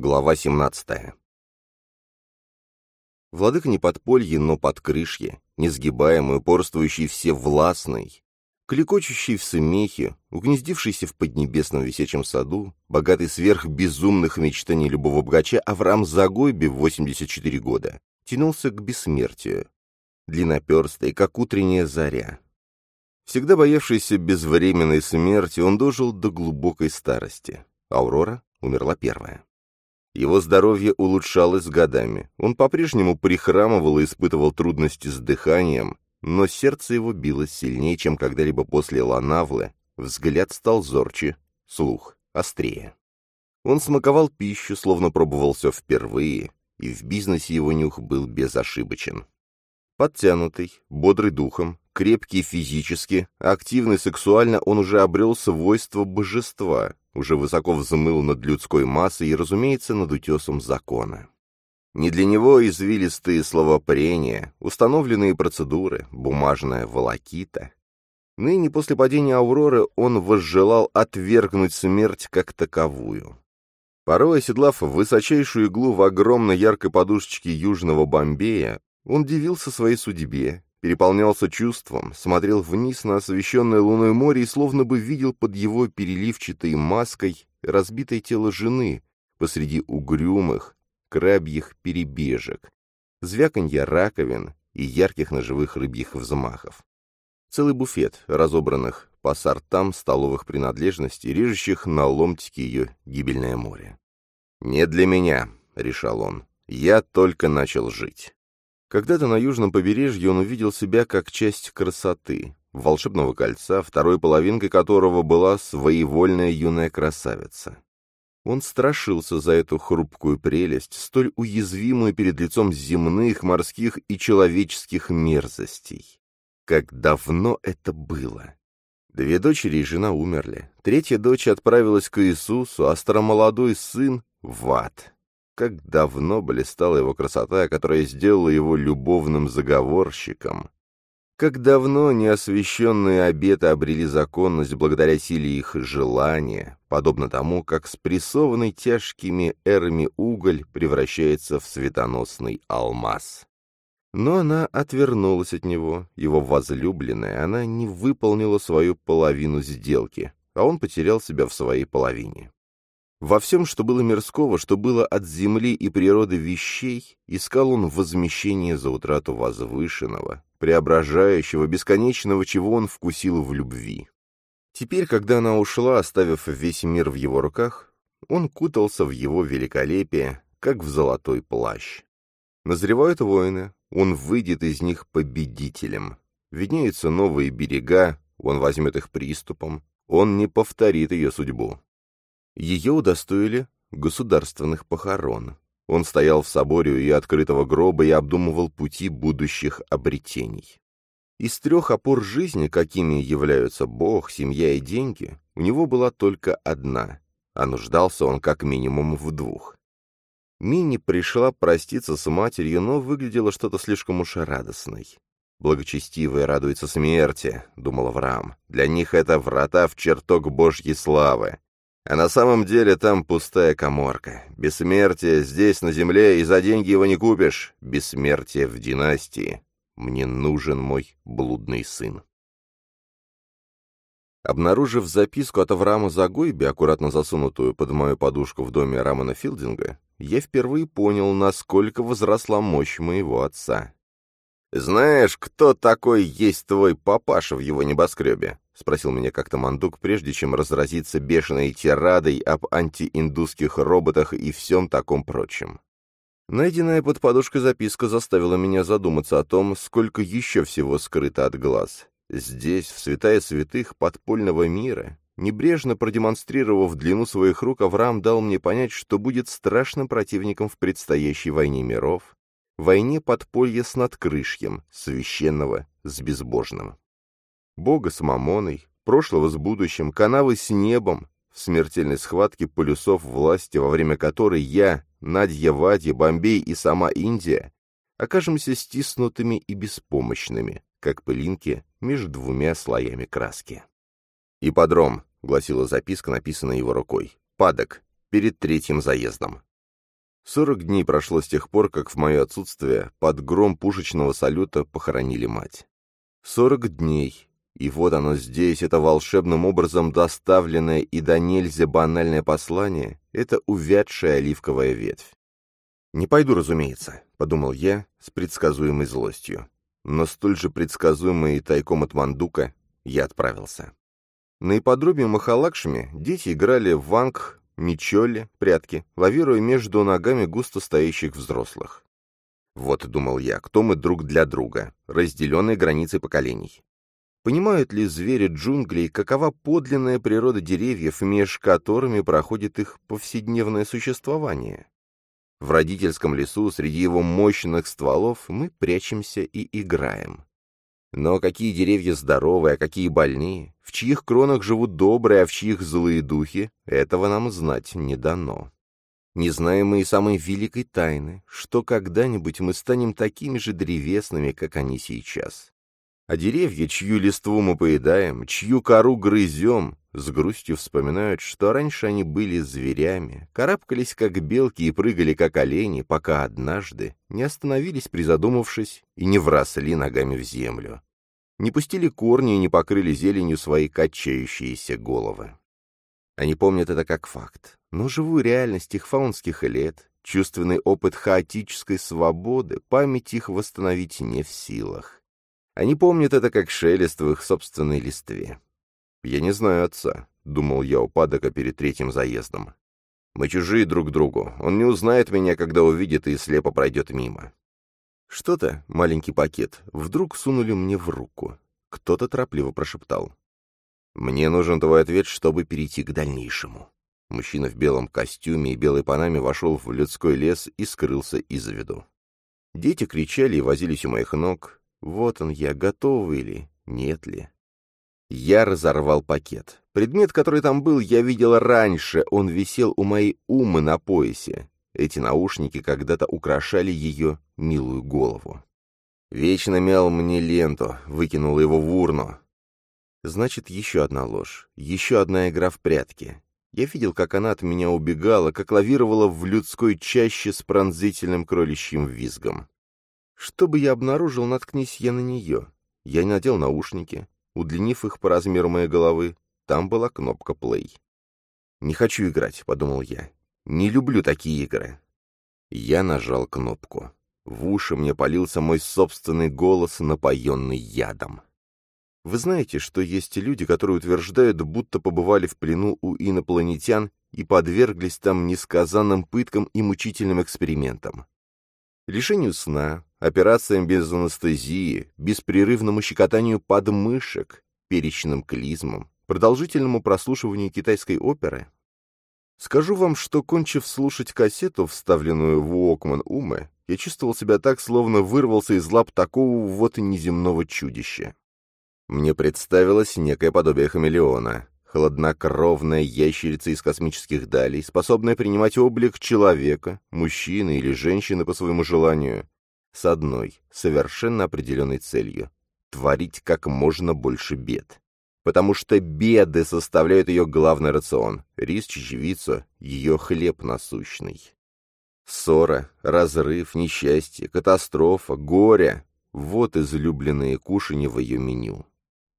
Глава 17. Владыка не подполье, но под крышье, несгибаемый, упорствующий всевластный, кликочущий в смехе, угнездившийся в поднебесном висячем саду, богатый сверх безумных мечтаний любого богача, Авраам Загойби в 84 года тянулся к бессмертию, длинноперстый, как утренняя заря. Всегда боявшийся безвременной смерти, он дожил до глубокой старости. Аурора умерла первая. Его здоровье улучшалось с годами. Он по-прежнему прихрамывал и испытывал трудности с дыханием, но сердце его билось сильнее, чем когда-либо после Ланавлы, взгляд стал зорче, слух острее. Он смаковал пищу, словно пробовал все впервые, и в бизнесе его нюх был безошибочен. Подтянутый, бодрый духом, крепкий физически, активный сексуально, он уже обрел свойство божества, уже высоко взмыл над людской массой и, разумеется, над утесом закона. Не для него извилистые словопрения, установленные процедуры, бумажная волокита. Ныне после падения Ауроры он возжелал отвергнуть смерть как таковую. Порой, оседлав высочайшую иглу в огромной яркой подушечке Южного Бомбея, он дивился своей судьбе переполнялся чувством, смотрел вниз на освещенное луной море и словно бы видел под его переливчатой маской разбитое тело жены посреди угрюмых, крабьих перебежек, звяканья раковин и ярких ножевых рыбьих взмахов. Целый буфет разобранных по сортам столовых принадлежностей, режущих на ломтики ее гибельное море. «Не для меня», — решал он, — «я только начал жить». Когда-то на южном побережье он увидел себя как часть красоты, волшебного кольца, второй половинкой которого была своевольная юная красавица. Он страшился за эту хрупкую прелесть, столь уязвимую перед лицом земных, морских и человеческих мерзостей. Как давно это было! Две дочери и жена умерли. Третья дочь отправилась к Иисусу, а старомолодой сын — в ад. Как давно блистала его красота, которая сделала его любовным заговорщиком. Как давно неосвященные обеты обрели законность благодаря силе их желания, подобно тому, как спрессованный тяжкими эрами уголь превращается в светоносный алмаз. Но она отвернулась от него, его возлюбленная, она не выполнила свою половину сделки, а он потерял себя в своей половине. Во всем, что было мирского, что было от земли и природы вещей, искал он возмещение за утрату возвышенного, преображающего, бесконечного, чего он вкусил в любви. Теперь, когда она ушла, оставив весь мир в его руках, он кутался в его великолепие, как в золотой плащ. Назревают войны, он выйдет из них победителем. Виднеются новые берега, он возьмет их приступом, он не повторит ее судьбу. Ее удостоили государственных похорон. Он стоял в соборе и открытого гроба и обдумывал пути будущих обретений. Из трех опор жизни, какими являются Бог, семья и деньги, у него была только одна, а нуждался он как минимум в двух. Мини пришла проститься с матерью, но выглядела что-то слишком уж радостной. «Благочестивые радуются смерти», — думал Авраам. «Для них это врата в чертог Божьей славы. А на самом деле там пустая коморка. Бессмертие здесь, на земле, и за деньги его не купишь. Бессмертие в династии. Мне нужен мой блудный сын. Обнаружив записку от Авраама Загойби, аккуратно засунутую под мою подушку в доме Рамана Филдинга, я впервые понял, насколько возросла мощь моего отца. «Знаешь, кто такой есть твой папаша в его небоскребе?» — спросил меня как-то Мандук, прежде чем разразиться бешеной тирадой об антииндусских роботах и всем таком прочем. Найденная под подушкой записка заставила меня задуматься о том, сколько еще всего скрыто от глаз. Здесь, в святая святых подпольного мира, небрежно продемонстрировав длину своих рук, Авраам дал мне понять, что будет страшным противником в предстоящей войне миров, войне подполья с надкрышьем, священного с безбожным. Бога с Мамоной, прошлого с будущим, канавы с небом, в смертельной схватке полюсов власти, во время которой я, Надья Вадья, Бомбей и сама Индия окажемся стиснутыми и беспомощными, как пылинки между двумя слоями краски. «Ипподром», — гласила записка, написанная его рукой, — «падок, перед третьим заездом». Сорок дней прошло с тех пор, как в мое отсутствие под гром пушечного салюта похоронили мать. Сорок дней, и вот оно здесь, это волшебным образом доставленное и до нельзя банальное послание, это увядшая оливковая ветвь. «Не пойду, разумеется», — подумал я с предсказуемой злостью. Но столь же предсказуемой и тайком от Мандука я отправился. На ипподроме Махалакшми дети играли в ванг, мечоли, прятки, лавируя между ногами густо стоящих взрослых. Вот, думал я, кто мы друг для друга, разделенные границей поколений. Понимают ли звери джунглей, какова подлинная природа деревьев, меж которыми проходит их повседневное существование? В родительском лесу среди его мощных стволов мы прячемся и играем. Но какие деревья здоровые, а какие больные, в чьих кронах живут добрые, а в чьих злые духи, этого нам знать не дано. Не знаем мы и самой великой тайны, что когда-нибудь мы станем такими же древесными, как они сейчас. А деревья, чью листву мы поедаем, чью кору грызем, с грустью вспоминают, что раньше они были зверями, карабкались как белки и прыгали как олени, пока однажды не остановились, призадумавшись, и не вросли ногами в землю. Не пустили корни и не покрыли зеленью свои качающиеся головы. Они помнят это как факт, но живую реальность их фаунских лет, чувственный опыт хаотической свободы, память их восстановить не в силах. Они помнят это как шелест в их собственной листве. «Я не знаю отца», — думал я у Падока перед третьим заездом. «Мы чужие друг другу. Он не узнает меня, когда увидит и слепо пройдет мимо». Что-то, маленький пакет, вдруг сунули мне в руку. Кто-то торопливо прошептал. «Мне нужен твой ответ, чтобы перейти к дальнейшему». Мужчина в белом костюме и белой панаме вошел в людской лес и скрылся из виду. Дети кричали и возились у моих ног, вот он я, готовый ли, нет ли. Я разорвал пакет. Предмет, который там был, я видел раньше, он висел у моей умы на поясе. Эти наушники когда-то украшали ее милую голову. Вечно мял мне ленту, выкинул его в урну. Значит, еще одна ложь, еще одна игра в прятки. Я видел, как она от меня убегала, как лавировала в людской чаще с пронзительным кроличьим визгом. Что бы я обнаружил, наткнись я на нее. Я надел наушники, удлинив их по размеру моей головы. Там была кнопка «плей». «Не хочу играть», — подумал я. «Не люблю такие игры». Я нажал кнопку. В уши мне полился мой собственный голос, напоенный ядом. Вы знаете, что есть люди, которые утверждают, будто побывали в плену у инопланетян и подверглись там несказанным пыткам и мучительным экспериментам. Лишению сна, операциям без анестезии, беспрерывному щекотанию подмышек, перечным клизмам, продолжительному прослушиванию китайской оперы. Скажу вам, что, кончив слушать кассету, вставленную в Уокман Умы, я чувствовал себя так, словно вырвался из лап такого вот неземного чудища. Мне представилось некое подобие хамелеона, Хладнокровная ящерица из космических далей, способная принимать облик человека, мужчины или женщины по своему желанию, с одной, совершенно определенной целью — творить как можно больше бед. Потому что беды составляют ее главный рацион, рис, чечевицу, ее хлеб насущный. Ссора, разрыв, несчастье, катастрофа, горе — вот излюбленные кушанья в ее меню.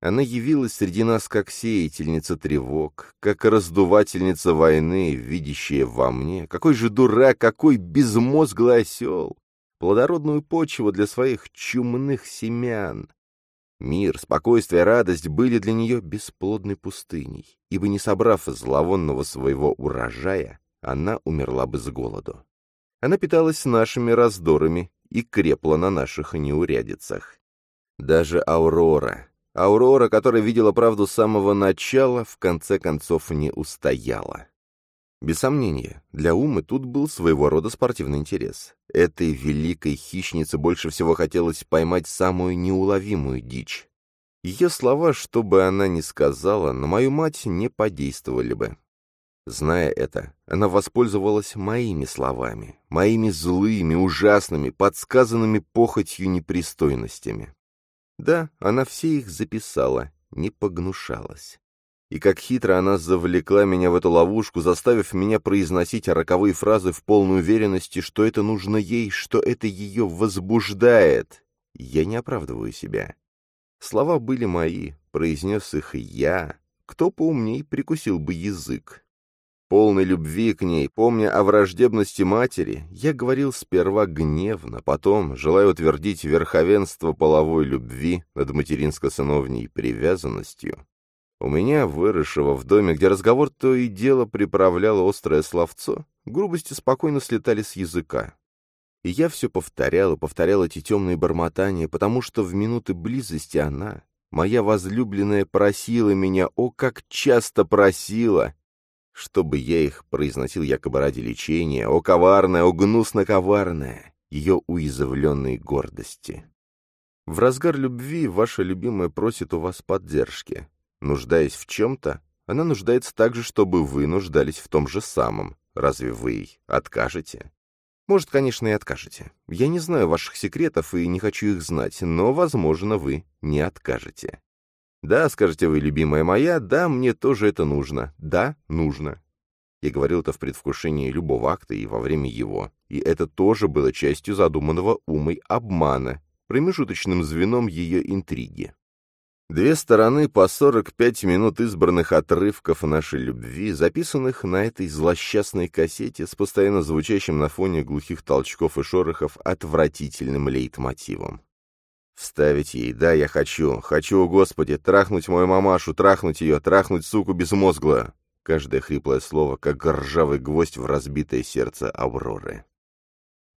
Она явилась среди нас как сеятельница тревог, как раздувательница войны, видящая во мне, какой же дурак, какой безмозглый осел, плодородную почву для своих чумных семян. Мир, спокойствие, радость были для нее бесплодной пустыней, ибо не собрав зловонного своего урожая, она умерла бы с голоду. Она питалась нашими раздорами и крепла на наших неурядицах. Даже Аурора, Аурора, которая видела правду с самого начала, в конце концов не устояла. Без сомнения, для Умы тут был своего рода спортивный интерес. Этой великой хищнице больше всего хотелось поймать самую неуловимую дичь. Ее слова, что бы она ни сказала, на мою мать не подействовали бы. Зная это, она воспользовалась моими словами, моими злыми, ужасными, подсказанными похотью непристойностями. Да, она все их записала, не погнушалась. И как хитро она завлекла меня в эту ловушку, заставив меня произносить роковые фразы в полной уверенности, что это нужно ей, что это ее возбуждает. Я не оправдываю себя. Слова были мои, произнес их я. Кто поумней прикусил бы язык. Полной любви к ней, помня о враждебности матери, я говорил сперва гневно, потом, желая утвердить верховенство половой любви над материнско-сыновней привязанностью. У меня, выросшего в доме, где разговор то и дело приправляло острое словцо, грубости спокойно слетали с языка. И я все повторял и повторял эти темные бормотания, потому что в минуты близости она, моя возлюбленная, просила меня, о, как часто просила, чтобы я их произносил якобы ради лечения, о коварное, о гнусно-коварное, ее уязвленной гордости. В разгар любви ваша любимая просит у вас поддержки. Нуждаясь в чем-то, она нуждается также, чтобы вы нуждались в том же самом. Разве вы ей откажете? Может, конечно, и откажете. Я не знаю ваших секретов и не хочу их знать, но, возможно, вы не откажете. Да, скажете вы, любимая моя, да, мне тоже это нужно. Да, нужно. Я говорил это в предвкушении любого акта и во время его. И это тоже было частью задуманного умой обмана, промежуточным звеном ее интриги. Две стороны по 45 минут избранных отрывков нашей любви, записанных на этой злосчастной кассете с постоянно звучащим на фоне глухих толчков и шорохов отвратительным лейтмотивом. Вставить ей, да, я хочу, хочу, Господи, трахнуть мою мамашу, трахнуть ее, трахнуть суку безмозглую. Каждое хриплое слово, как ржавый гвоздь в разбитое сердце Авроры.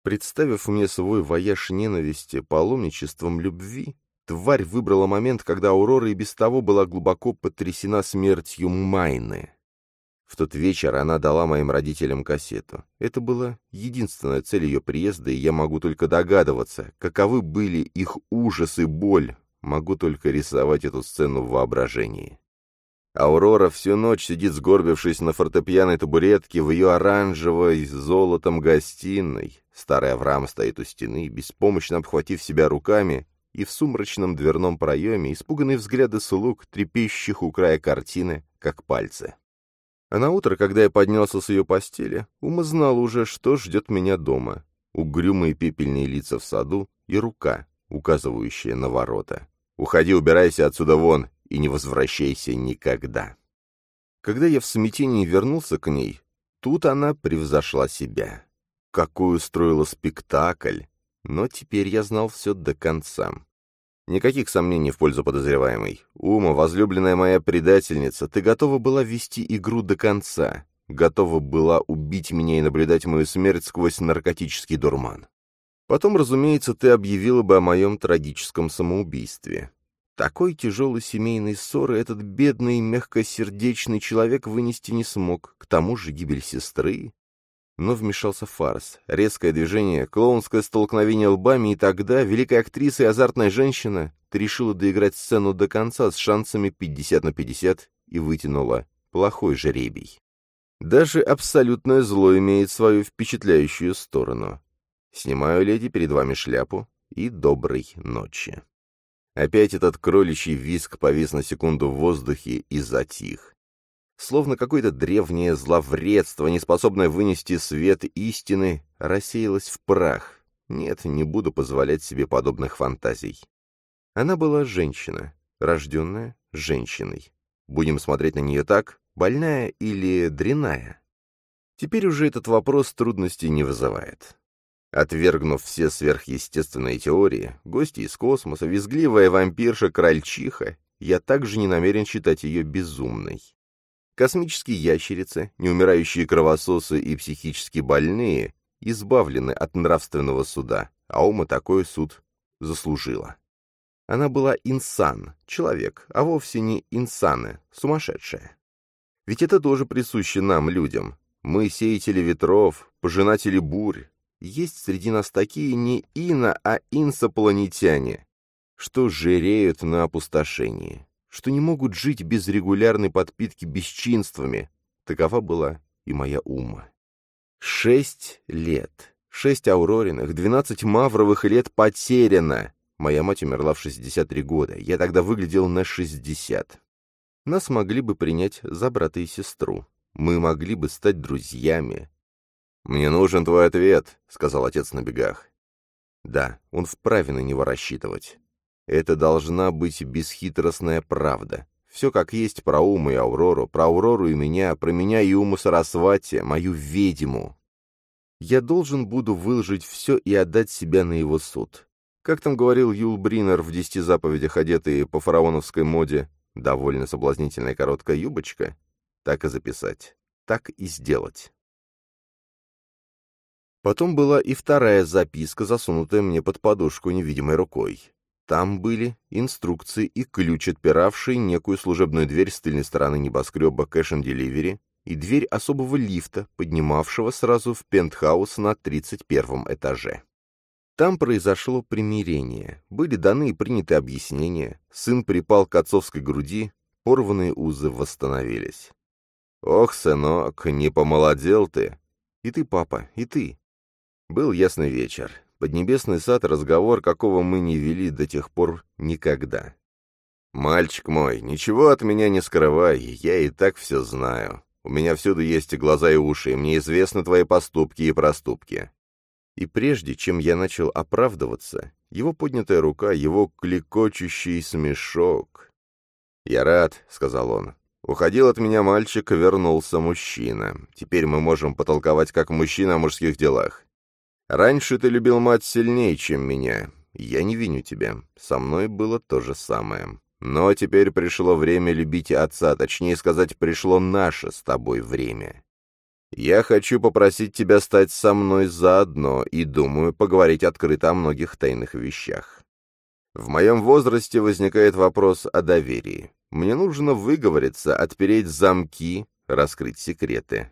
Представив мне свой вояж ненависти паломничеством любви, тварь выбрала момент, когда Аурора и без того была глубоко потрясена смертью Майны. В тот вечер она дала моим родителям кассету. Это была единственная цель ее приезда, и я могу только догадываться, каковы были их ужас и боль. Могу только рисовать эту сцену в воображении. Аурора всю ночь сидит, сгорбившись на фортепианной табуретке в ее оранжевой с золотом гостиной. Старый Авраам стоит у стены, беспомощно обхватив себя руками, и в сумрачном дверном проеме испуганные взгляды слуг, трепещущих у края картины, как пальцы. А на утро, когда я поднялся с ее постели, Ума знал уже, что ждет меня дома. Угрюмые пепельные лица в саду и рука, указывающая на ворота. «Уходи, убирайся отсюда вон и не возвращайся никогда». Когда я в смятении вернулся к ней, тут она превзошла себя. Какой устроила спектакль! Но теперь я знал все до конца. Никаких сомнений в пользу подозреваемой. Ума, возлюбленная моя предательница, ты готова была вести игру до конца. Готова была убить меня и наблюдать мою смерть сквозь наркотический дурман. Потом, разумеется, ты объявила бы о моем трагическом самоубийстве. Такой тяжелой семейной ссоры этот бедный, мягкосердечный человек вынести не смог. К тому же гибель сестры, но вмешался фарс. Резкое движение, клоунское столкновение лбами, и тогда великая актриса и азартная женщина решила доиграть сцену до конца с шансами 50 на 50 и вытянула плохой жеребий. Даже абсолютное зло имеет свою впечатляющую сторону. Снимаю, леди, перед вами шляпу и доброй ночи. Опять этот кроличий виск повис на секунду в воздухе и затих словно какое-то древнее зловредство, неспособное вынести свет истины, рассеялось в прах. Нет, не буду позволять себе подобных фантазий. Она была женщина, рожденная женщиной. Будем смотреть на нее так, больная или дряная? Теперь уже этот вопрос трудностей не вызывает. Отвергнув все сверхъестественные теории, гости из космоса, визгливая вампирша-крольчиха, я также не намерен считать ее безумной. Космические ящерицы, неумирающие кровососы и психически больные избавлены от нравственного суда, а Ома такой суд заслужила. Она была инсан, человек, а вовсе не инсаны, сумасшедшая. Ведь это тоже присуще нам, людям. Мы сеятели ветров, пожинатели бурь. Есть среди нас такие не ино, а инсопланетяне, что жиреют на опустошении что не могут жить без регулярной подпитки бесчинствами. Такова была и моя ума. Шесть лет. Шесть аурориных, двенадцать мавровых лет потеряно. Моя мать умерла в 63 года. Я тогда выглядел на 60. Нас могли бы принять за брата и сестру. Мы могли бы стать друзьями. «Мне нужен твой ответ», — сказал отец на бегах. Да, он вправе на него рассчитывать. Это должна быть бесхитростная правда. Все как есть про Уму и Аурору, про Аурору и меня, про меня и Уму Сарасвати, мою ведьму. Я должен буду выложить все и отдать себя на его суд. Как там говорил Юл Бринер в «Десяти заповедях», одетые по фараоновской моде, довольно соблазнительная короткая юбочка, так и записать, так и сделать. Потом была и вторая записка, засунутая мне под подушку невидимой рукой. Там были инструкции и ключ, отпиравший некую служебную дверь с тыльной стороны небоскреба Cash and Delivery и дверь особого лифта, поднимавшего сразу в пентхаус на 31 этаже. Там произошло примирение, были даны и приняты объяснения, сын припал к отцовской груди, порванные узы восстановились. «Ох, сынок, не помолодел ты!» «И ты, папа, и ты!» Был ясный вечер. Поднебесный сад — разговор, какого мы не вели до тех пор никогда. «Мальчик мой, ничего от меня не скрывай, я и так все знаю. У меня всюду есть и глаза, и уши, и мне известны твои поступки и проступки». И прежде, чем я начал оправдываться, его поднятая рука, его клекочущий смешок... «Я рад», — сказал он. «Уходил от меня мальчик, вернулся мужчина. Теперь мы можем потолковать как мужчина о мужских делах. Раньше ты любил мать сильнее, чем меня. Я не виню тебя. Со мной было то же самое. Но теперь пришло время любить отца, точнее сказать, пришло наше с тобой время. Я хочу попросить тебя стать со мной заодно и, думаю, поговорить открыто о многих тайных вещах. В моем возрасте возникает вопрос о доверии. Мне нужно выговориться, отпереть замки, раскрыть секреты.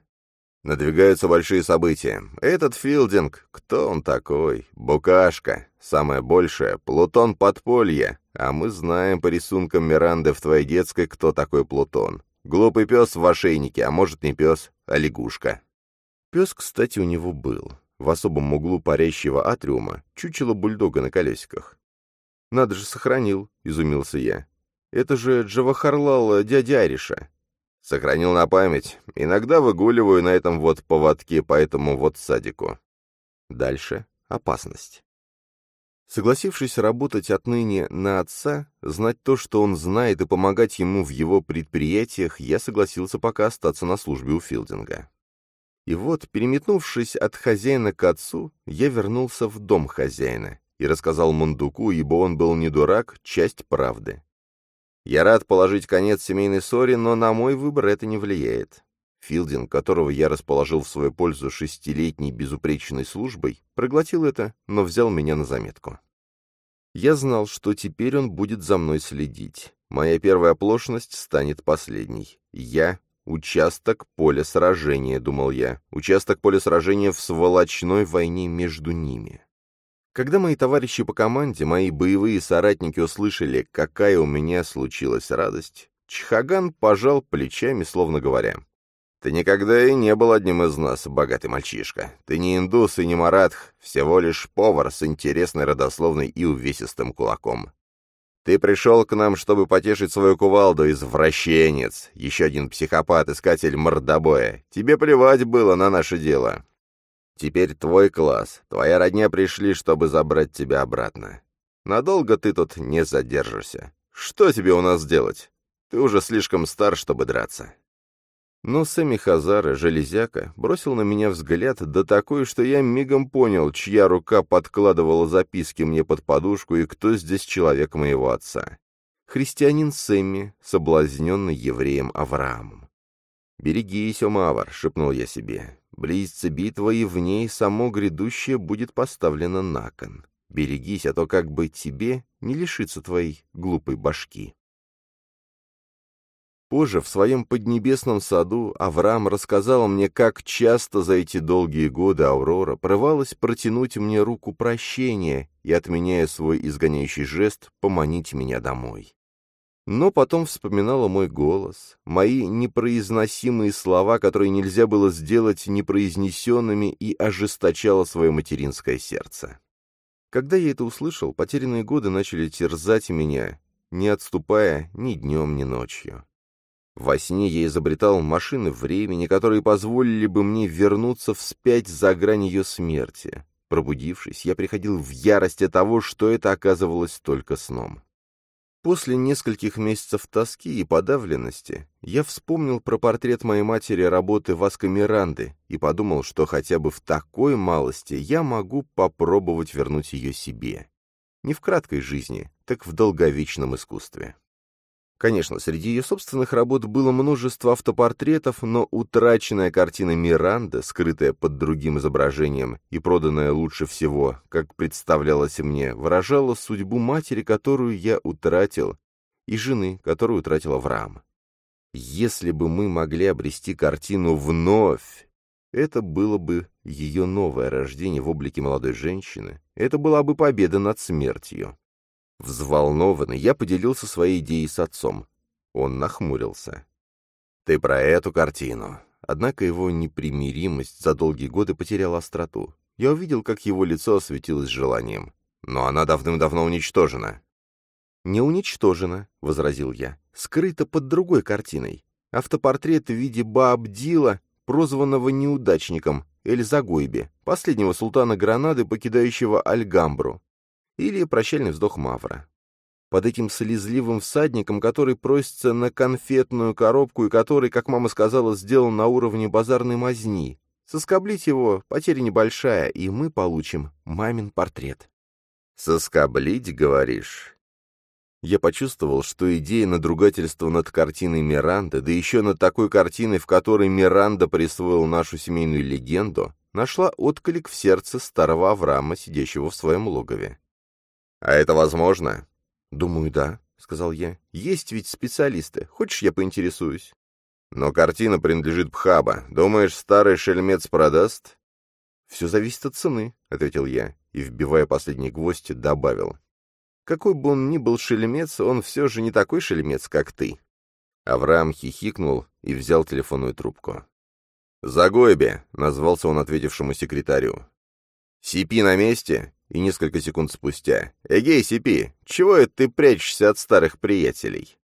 Надвигаются большие события. Этот Филдинг, кто он такой? Букашка. Самое большее — Плутон подполья. А мы знаем по рисункам Миранды в твоей детской, кто такой Плутон. Глупый пес в ошейнике, а может не пес, а лягушка. Пес, кстати, у него был. В особом углу парящего атриума чучело бульдога на колесиках. «Надо же, сохранил», — изумился я. «Это же Джавахарлал дядя Ариша». Сохранил на память. Иногда выгуливаю на этом вот поводке по этому вот садику. Дальше опасность. Согласившись работать отныне на отца, знать то, что он знает, и помогать ему в его предприятиях, я согласился пока остаться на службе у Филдинга. И вот, переметнувшись от хозяина к отцу, я вернулся в дом хозяина и рассказал Мундуку, ибо он был не дурак, часть правды. Я рад положить конец семейной ссоре, но на мой выбор это не влияет. Филдинг, которого я расположил в свою пользу шестилетней безупречной службой, проглотил это, но взял меня на заметку. Я знал, что теперь он будет за мной следить. Моя первая оплошность станет последней. Я — участок поля сражения, думал я. Участок поля сражения в сволочной войне между ними. Когда мои товарищи по команде, мои боевые соратники услышали, какая у меня случилась радость, Чхаган пожал плечами, словно говоря, «Ты никогда и не был одним из нас, богатый мальчишка. Ты не индус и не маратх, всего лишь повар с интересной родословной и увесистым кулаком. Ты пришел к нам, чтобы потешить свою кувалду, извращенец, еще один психопат, искатель мордобоя. Тебе плевать было на наше дело. Теперь твой класс, твоя родня пришли, чтобы забрать тебя обратно. Надолго ты тут не задержишься. Что тебе у нас делать? Ты уже слишком стар, чтобы драться». Но Сэмми Хазара, железяка, бросил на меня взгляд, да такой, что я мигом понял, чья рука подкладывала записки мне под подушку и кто здесь человек моего отца. Христианин Сэмми, соблазненный евреем Авраамом. «Берегись, Омавар», — шепнул я себе. Близится битва, и в ней само грядущее будет поставлено на кон. Берегись, а то как бы тебе не лишиться твоей глупой башки. Позже в своем поднебесном саду Авраам рассказал мне, как часто за эти долгие годы Аурора порывалась протянуть мне руку прощения и, отменяя свой изгоняющий жест, поманить меня домой но потом вспоминала мой голос, мои непроизносимые слова, которые нельзя было сделать непроизнесенными, и ожесточала свое материнское сердце. Когда я это услышал, потерянные годы начали терзать меня, не отступая ни днем, ни ночью. Во сне я изобретал машины времени, которые позволили бы мне вернуться вспять за грань ее смерти. Пробудившись, я приходил в ярость от того, что это оказывалось только сном. После нескольких месяцев тоски и подавленности я вспомнил про портрет моей матери работы Васко Миранды и подумал, что хотя бы в такой малости я могу попробовать вернуть ее себе. Не в краткой жизни, так в долговечном искусстве. Конечно, среди ее собственных работ было множество автопортретов, но утраченная картина Миранды, скрытая под другим изображением и проданная лучше всего, как представлялось мне, выражала судьбу матери, которую я утратил, и жены, которую утратил Авраам. Если бы мы могли обрести картину вновь, это было бы ее новое рождение в облике молодой женщины, это была бы победа над смертью. Взволнованный, я поделился своей идеей с отцом. Он нахмурился. «Ты про эту картину». Однако его непримиримость за долгие годы потеряла остроту. Я увидел, как его лицо осветилось желанием. «Но она давным-давно уничтожена». «Не уничтожена», — возразил я. «Скрыта под другой картиной. Автопортрет в виде Баабдила, прозванного неудачником, Эль-Загойби, последнего султана Гранады, покидающего Альгамбру или прощальный вздох Мавра. Под этим слезливым всадником, который просится на конфетную коробку и который, как мама сказала, сделан на уровне базарной мазни. Соскоблить его — потеря небольшая, и мы получим мамин портрет. «Соскоблить, говоришь?» Я почувствовал, что идея надругательства над картиной Миранды, да еще над такой картиной, в которой Миранда присвоил нашу семейную легенду, нашла отклик в сердце старого Авраама, сидящего в своем логове. «А это возможно?» «Думаю, да», — сказал я. «Есть ведь специалисты. Хочешь, я поинтересуюсь?» «Но картина принадлежит Пхаба. Думаешь, старый шельмец продаст?» «Все зависит от цены», — ответил я, и, вбивая последний гвоздь, добавил. «Какой бы он ни был шельмец, он все же не такой шельмец, как ты». Авраам хихикнул и взял телефонную трубку. «Загойбе», — назвался он ответившему секретарю. «Сипи на месте?» И несколько секунд спустя. «Эгей, Сипи, чего это ты прячешься от старых приятелей?»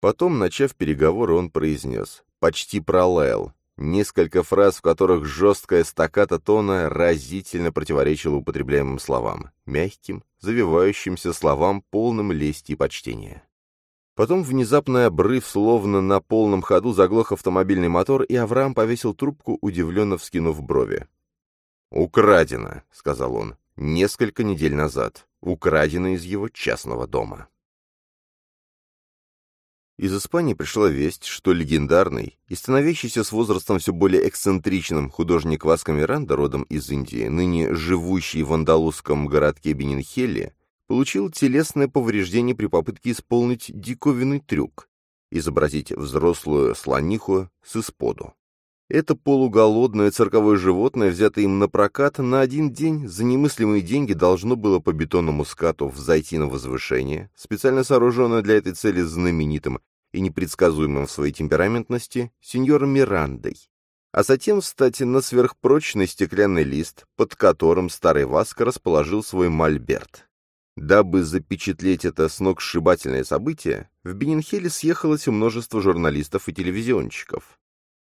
Потом, начав переговоры, он произнес. Почти пролаял. Несколько фраз, в которых жесткая стаката тона разительно противоречила употребляемым словам. Мягким, завивающимся словам, полным лести и почтения. Потом внезапный обрыв, словно на полном ходу, заглох автомобильный мотор, и Авраам повесил трубку, удивленно вскинув брови. «Украдено», — сказал он, — «несколько недель назад. Украдено из его частного дома». Из Испании пришла весть, что легендарный и становящийся с возрастом все более эксцентричным художник Васко Миранда, родом из Индии, ныне живущий в андалузском городке Бенинхеле, получил телесное повреждение при попытке исполнить диковинный трюк — изобразить взрослую слониху с исподу. Это полуголодное цирковое животное, взятое им на прокат, на один день за немыслимые деньги должно было по бетонному скату взойти на возвышение, специально сооруженное для этой цели знаменитым и непредсказуемым в своей темпераментности сеньором Мирандой, а затем встать на сверхпрочный стеклянный лист, под которым старый Васко расположил свой мольберт. Дабы запечатлеть это сногсшибательное событие, в Бенинхеле съехалось множество журналистов и телевизионщиков.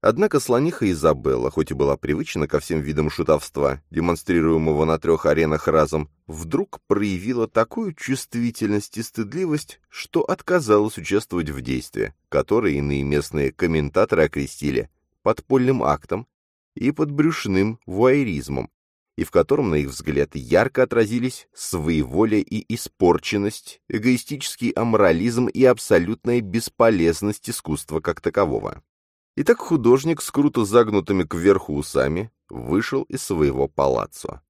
Однако слониха Изабелла, хоть и была привычна ко всем видам шутовства, демонстрируемого на трех аренах разом, вдруг проявила такую чувствительность и стыдливость, что отказалась участвовать в действии, которое иные местные комментаторы окрестили подпольным актом и подбрюшным вуайеризмом, и в котором, на их взгляд, ярко отразились своеволие и испорченность, эгоистический аморализм и абсолютная бесполезность искусства как такового. Итак, художник с круто загнутыми кверху усами вышел из своего палаццо.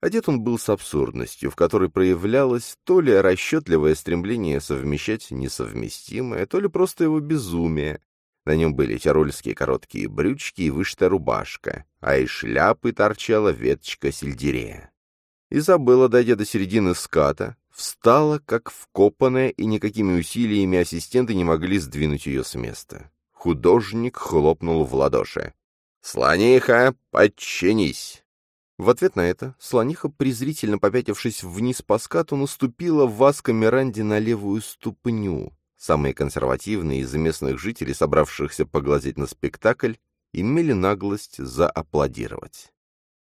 Одет он был с абсурдностью, в которой проявлялось то ли расчетливое стремление совмещать несовместимое, то ли просто его безумие. На нем были тирольские короткие брючки и вышитая рубашка, а из шляпы торчала веточка сельдерея. Изабелла, дойдя до середины ската, встала как вкопанная, и никакими усилиями ассистенты не могли сдвинуть ее с места. Художник хлопнул в ладоши. «Слониха, подчинись!» В ответ на это слониха, презрительно попятившись вниз по скату, наступила Васко Миранде на левую ступню, самые консервативные из местных жителей, собравшихся поглазеть на спектакль, имели наглость зааплодировать.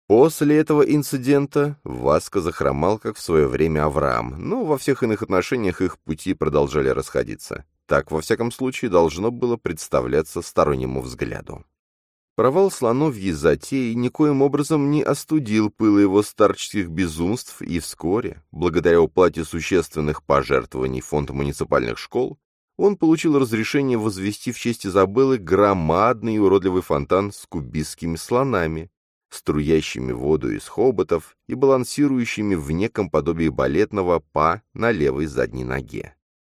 После этого инцидента Васко захромал, как в свое время Авраам, но во всех иных отношениях их пути продолжали расходиться. Так, во всяком случае, должно было представляться стороннему взгляду. Провал слоновьей затеи никоим образом не остудил пыло его старческих безумств, и вскоре, благодаря уплате существенных пожертвований фонд муниципальных школ, он получил разрешение возвести в честь Изабеллы громадный и уродливый фонтан с кубистскими слонами, струящими воду из хоботов и балансирующими в неком подобии балетного па на левой задней ноге.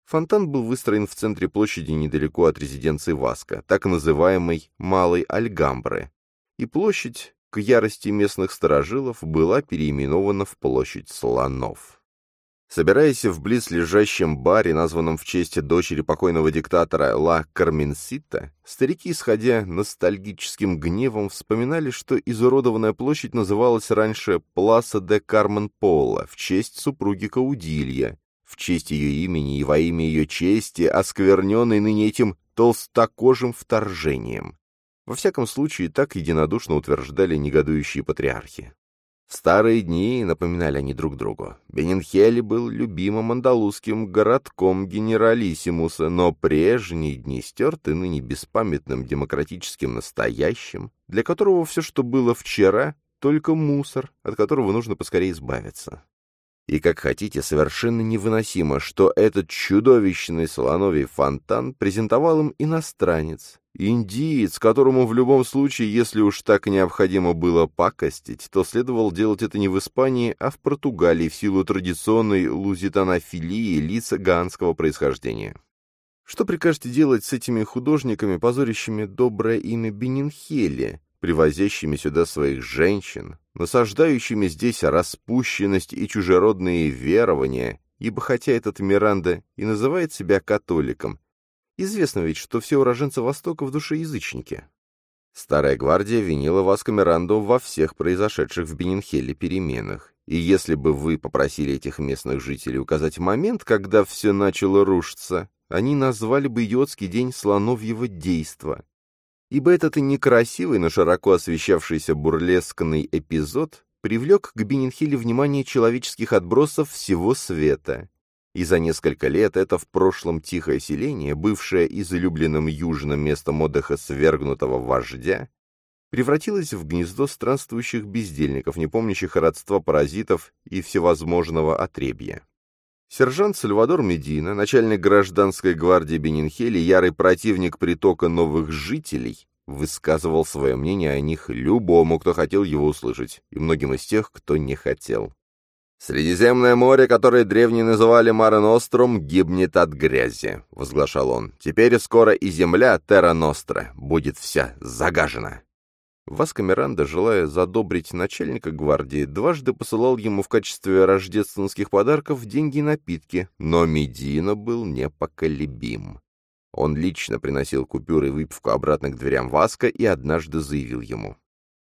Фонтан был выстроен в центре площади недалеко от резиденции Васка, так называемой «Малой Альгамбры», и площадь, к ярости местных сторожилов, была переименована в площадь слонов. Собираясь в близлежащем баре, названном в честь дочери покойного диктатора Ла Карменсита, старики, исходя ностальгическим гневом, вспоминали, что изуродованная площадь называлась раньше Пласа де Кармен Пола в честь супруги Каудилья, в честь ее имени и во имя ее чести, оскверненной ныне этим толстокожим вторжением. Во всяком случае, так единодушно утверждали негодующие патриархи. В старые дни, напоминали они друг другу, Бенинхели был любимым андалузским городком генералиссимуса, но прежние дни стерты ныне беспамятным демократическим настоящим, для которого все, что было вчера, только мусор, от которого нужно поскорее избавиться. И, как хотите, совершенно невыносимо, что этот чудовищный слоновий фонтан презентовал им иностранец, индиец, которому в любом случае, если уж так необходимо было пакостить, то следовало делать это не в Испании, а в Португалии в силу традиционной лузитанофилии лица ганского происхождения. Что прикажете делать с этими художниками, позорящими доброе имя Бенинхели, привозящими сюда своих женщин, насаждающими здесь распущенность и чужеродные верования, ибо хотя этот Миранда и называет себя католиком, известно ведь, что все уроженцы Востока в душе язычники. Старая гвардия винила Васко Миранду во всех произошедших в Бенинхеле переменах, и если бы вы попросили этих местных жителей указать момент, когда все начало рушиться, они назвали бы йодский день слоновьего действа, ибо этот некрасивый, но широко освещавшийся бурлескный эпизод привлек к Бенинхиле внимание человеческих отбросов всего света. И за несколько лет это в прошлом тихое селение, бывшее излюбленным южным местом отдыха свергнутого вождя, превратилось в гнездо странствующих бездельников, не помнящих родства паразитов и всевозможного отребья. Сержант Сальвадор Медина, начальник гражданской гвардии Бенинхели, ярый противник притока новых жителей, высказывал свое мнение о них любому, кто хотел его услышать, и многим из тех, кто не хотел. «Средиземное море, которое древние называли Маре Ностром, гибнет от грязи», — возглашал он. «Теперь скоро и земля Терра Ностра будет вся загажена». Васко Миранда, желая задобрить начальника гвардии, дважды посылал ему в качестве рождественских подарков деньги и напитки, но Медина был непоколебим. Он лично приносил купюры и выпивку обратно к дверям Васка и однажды заявил ему.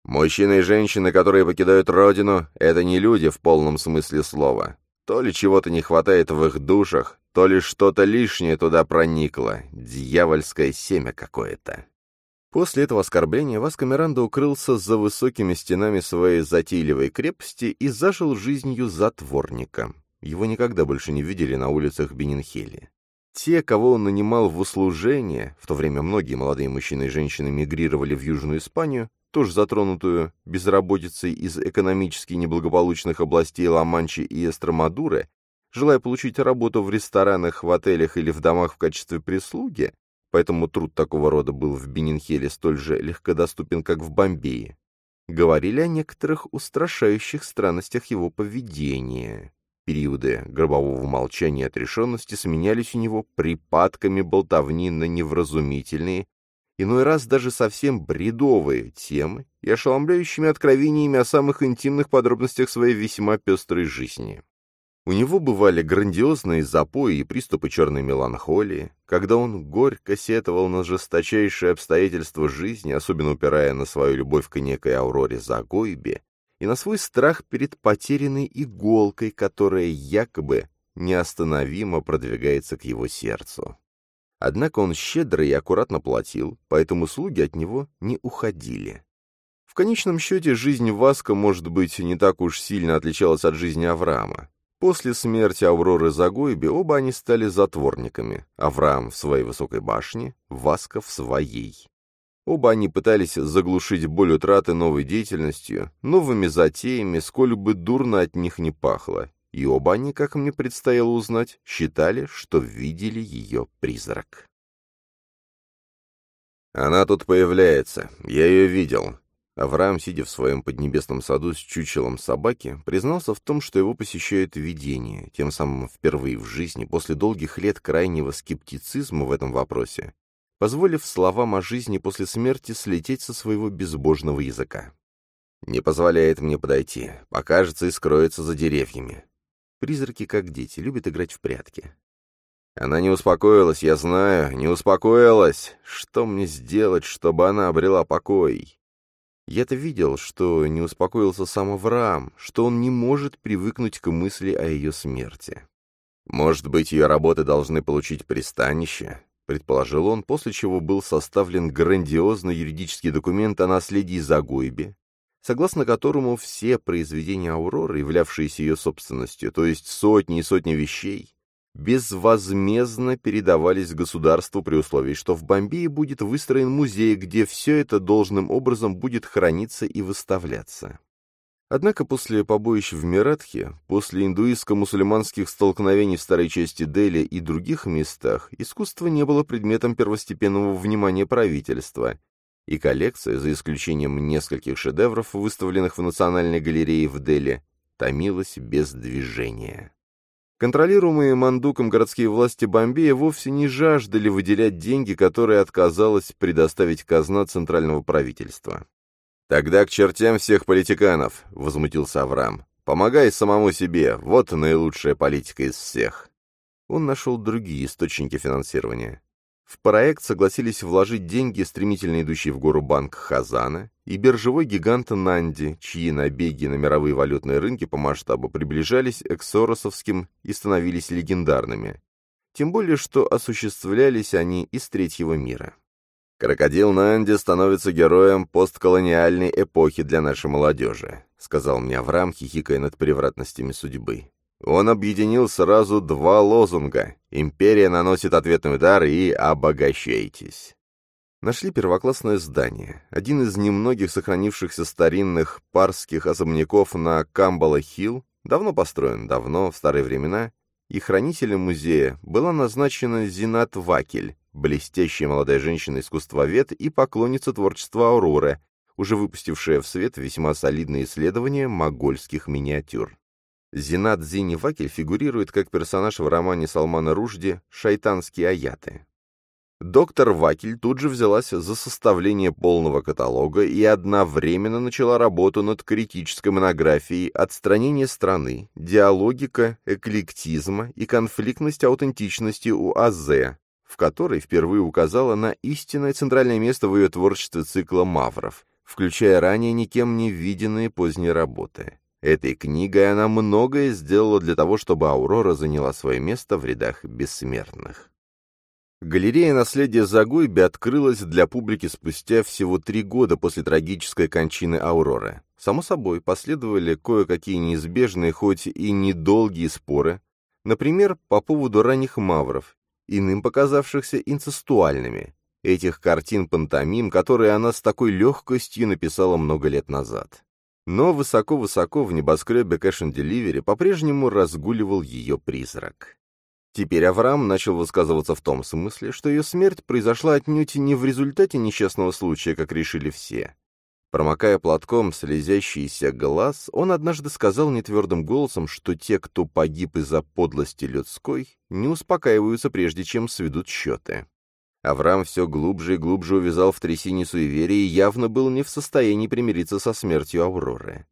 «Мужчины и женщины, которые покидают родину, это не люди в полном смысле слова. То ли чего-то не хватает в их душах, то ли что-то лишнее туда проникло, дьявольское семя какое-то». После этого оскорбления Васко Миранда укрылся за высокими стенами своей затейливой крепости и зажил жизнью затворника. Его никогда больше не видели на улицах Бенинхели. Те, кого он нанимал в услужение, в то время многие молодые мужчины и женщины мигрировали в Южную Испанию, тоже затронутую безработицей из экономически неблагополучных областей Ла-Манчи и Эстромадуры, желая получить работу в ресторанах, в отелях или в домах в качестве прислуги, поэтому труд такого рода был в Бенинхеле столь же легкодоступен, как в Бомбее. Говорили о некоторых устрашающих странностях его поведения. Периоды гробового молчания и отрешенности сменялись у него припадками болтовни на невразумительные, иной раз даже совсем бредовые темы и ошеломляющими откровениями о самых интимных подробностях своей весьма пестрой жизни. У него бывали грандиозные запои и приступы черной меланхолии, когда он горько сетовал на жесточайшие обстоятельства жизни, особенно упирая на свою любовь к некой Ауроре Загойбе и на свой страх перед потерянной иголкой, которая якобы неостановимо продвигается к его сердцу. Однако он щедро и аккуратно платил, поэтому слуги от него не уходили. В конечном счете, жизнь Васка, может быть, не так уж сильно отличалась от жизни Авраама. После смерти Авроры Загойби оба они стали затворниками. Авраам в своей высокой башне, Васка в своей. Оба они пытались заглушить боль утраты новой деятельностью, новыми затеями, сколь бы дурно от них не пахло. И оба они, как мне предстояло узнать, считали, что видели ее призрак. «Она тут появляется. Я ее видел», Авраам, сидя в своем поднебесном саду с чучелом собаки, признался в том, что его посещают видения, тем самым впервые в жизни, после долгих лет крайнего скептицизма в этом вопросе, позволив словам о жизни после смерти слететь со своего безбожного языка. «Не позволяет мне подойти, покажется и скроется за деревьями». Призраки, как дети, любят играть в прятки. Она не успокоилась, я знаю, не успокоилась. Что мне сделать, чтобы она обрела покой? Я-то видел, что не успокоился сам Авраам, что он не может привыкнуть к мысли о ее смерти. «Может быть, ее работы должны получить пристанище?» — предположил он, после чего был составлен грандиозный юридический документ о наследии Загойбе, согласно которому все произведения Ауроры, являвшиеся ее собственностью, то есть сотни и сотни вещей, безвозмездно передавались государству при условии, что в Бомбее будет выстроен музей, где все это должным образом будет храниться и выставляться. Однако после побоищ в Миратхе, после индуистско-мусульманских столкновений в старой части Дели и других местах, искусство не было предметом первостепенного внимания правительства, и коллекция, за исключением нескольких шедевров, выставленных в Национальной галерее в Дели, томилась без движения. Контролируемые Мандуком городские власти Бомбея вовсе не жаждали выделять деньги, которые отказалась предоставить казна центрального правительства. «Тогда к чертям всех политиканов», — возмутился Авраам. «Помогай самому себе, вот наилучшая политика из всех». Он нашел другие источники финансирования. В проект согласились вложить деньги, стремительно идущий в гору банк Хазана, и биржевой гигант Нанди, чьи набеги на мировые валютные рынки по масштабу приближались к соросовским и становились легендарными. Тем более, что осуществлялись они из третьего мира. «Крокодил Нанди становится героем постколониальной эпохи для нашей молодежи», сказал мне Авраам, хихикая над превратностями судьбы. Он объединил сразу два лозунга «Империя наносит ответный удар» и «Обогащайтесь». Нашли первоклассное здание, один из немногих сохранившихся старинных парских особняков на Камбала-Хилл, давно построен, давно, в старые времена, и хранителем музея была назначена Зинат Вакель, блестящая молодая женщина-искусствовед и поклонница творчества Ауроры, уже выпустившая в свет весьма солидные исследования могольских миниатюр. Зинат Зини Вакель фигурирует как персонаж в романе Салмана Ружди «Шайтанские аяты». Доктор Вакель тут же взялась за составление полного каталога и одновременно начала работу над критической монографией «Отстранение страны. Диалогика, эклектизма и конфликтность аутентичности у АЗ», в которой впервые указала на истинное центральное место в ее творчестве цикла «Мавров», включая ранее никем не виденные поздние работы. Этой книгой она многое сделала для того, чтобы Аурора заняла свое место в рядах бессмертных. Галерея наследия Загойби открылась для публики спустя всего три года после трагической кончины Ауроры. Само собой, последовали кое-какие неизбежные, хоть и недолгие споры, например, по поводу ранних мавров, иным показавшихся инцестуальными, этих картин пантомим, которые она с такой легкостью написала много лет назад. Но высоко-высоко в небоскребе Cash and Delivery по-прежнему разгуливал ее призрак. Теперь Авраам начал высказываться в том смысле, что ее смерть произошла отнюдь не в результате несчастного случая, как решили все. Промокая платком слезящийся глаз, он однажды сказал нетвердым голосом, что те, кто погиб из-за подлости людской, не успокаиваются прежде, чем сведут счеты. Авраам все глубже и глубже увязал в трясине суеверия и явно был не в состоянии примириться со смертью Авроры.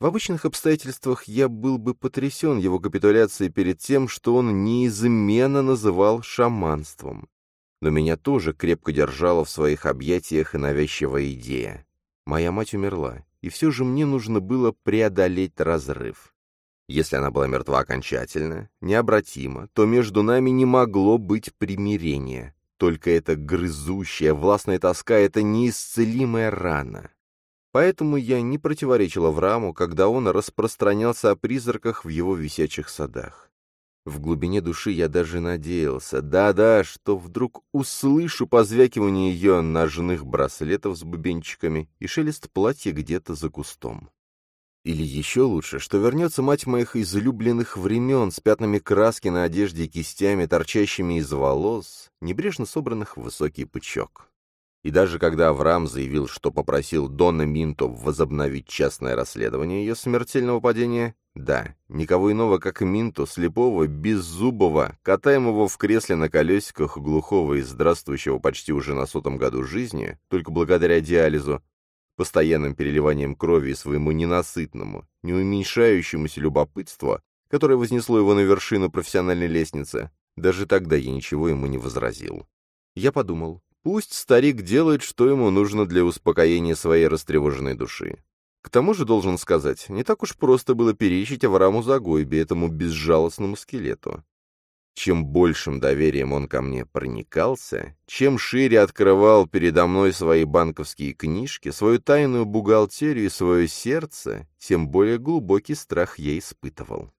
В обычных обстоятельствах я был бы потрясен его капитуляцией перед тем, что он неизменно называл шаманством. Но меня тоже крепко держала в своих объятиях и навязчивая идея. Моя мать умерла, и все же мне нужно было преодолеть разрыв. Если она была мертва окончательно, необратимо, то между нами не могло быть примирения. Только эта грызущая, властная тоска — это неисцелимая рана. Поэтому я не противоречил Аврааму, когда он распространялся о призраках в его висячих садах. В глубине души я даже надеялся, да-да, что вдруг услышу позвякивание ее ножных браслетов с бубенчиками и шелест платья где-то за кустом. Или еще лучше, что вернется мать моих излюбленных времен с пятнами краски на одежде и кистями, торчащими из волос, небрежно собранных в высокий пучок. И даже когда Авраам заявил, что попросил Дона Минто возобновить частное расследование ее смертельного падения, да, никого иного, как Минто, слепого, беззубого, катаемого в кресле на колесиках, глухого и здравствующего почти уже на сотом году жизни, только благодаря диализу, постоянным переливанием крови своему ненасытному, не уменьшающемуся любопытству, которое вознесло его на вершину профессиональной лестницы, даже тогда я ничего ему не возразил. Я подумал, пусть старик делает, что ему нужно для успокоения своей растревоженной души. К тому же, должен сказать, не так уж просто было перечить Аврааму Загойбе, этому безжалостному скелету. Чем большим доверием он ко мне проникался, чем шире открывал передо мной свои банковские книжки, свою тайную бухгалтерию и свое сердце, тем более глубокий страх я испытывал.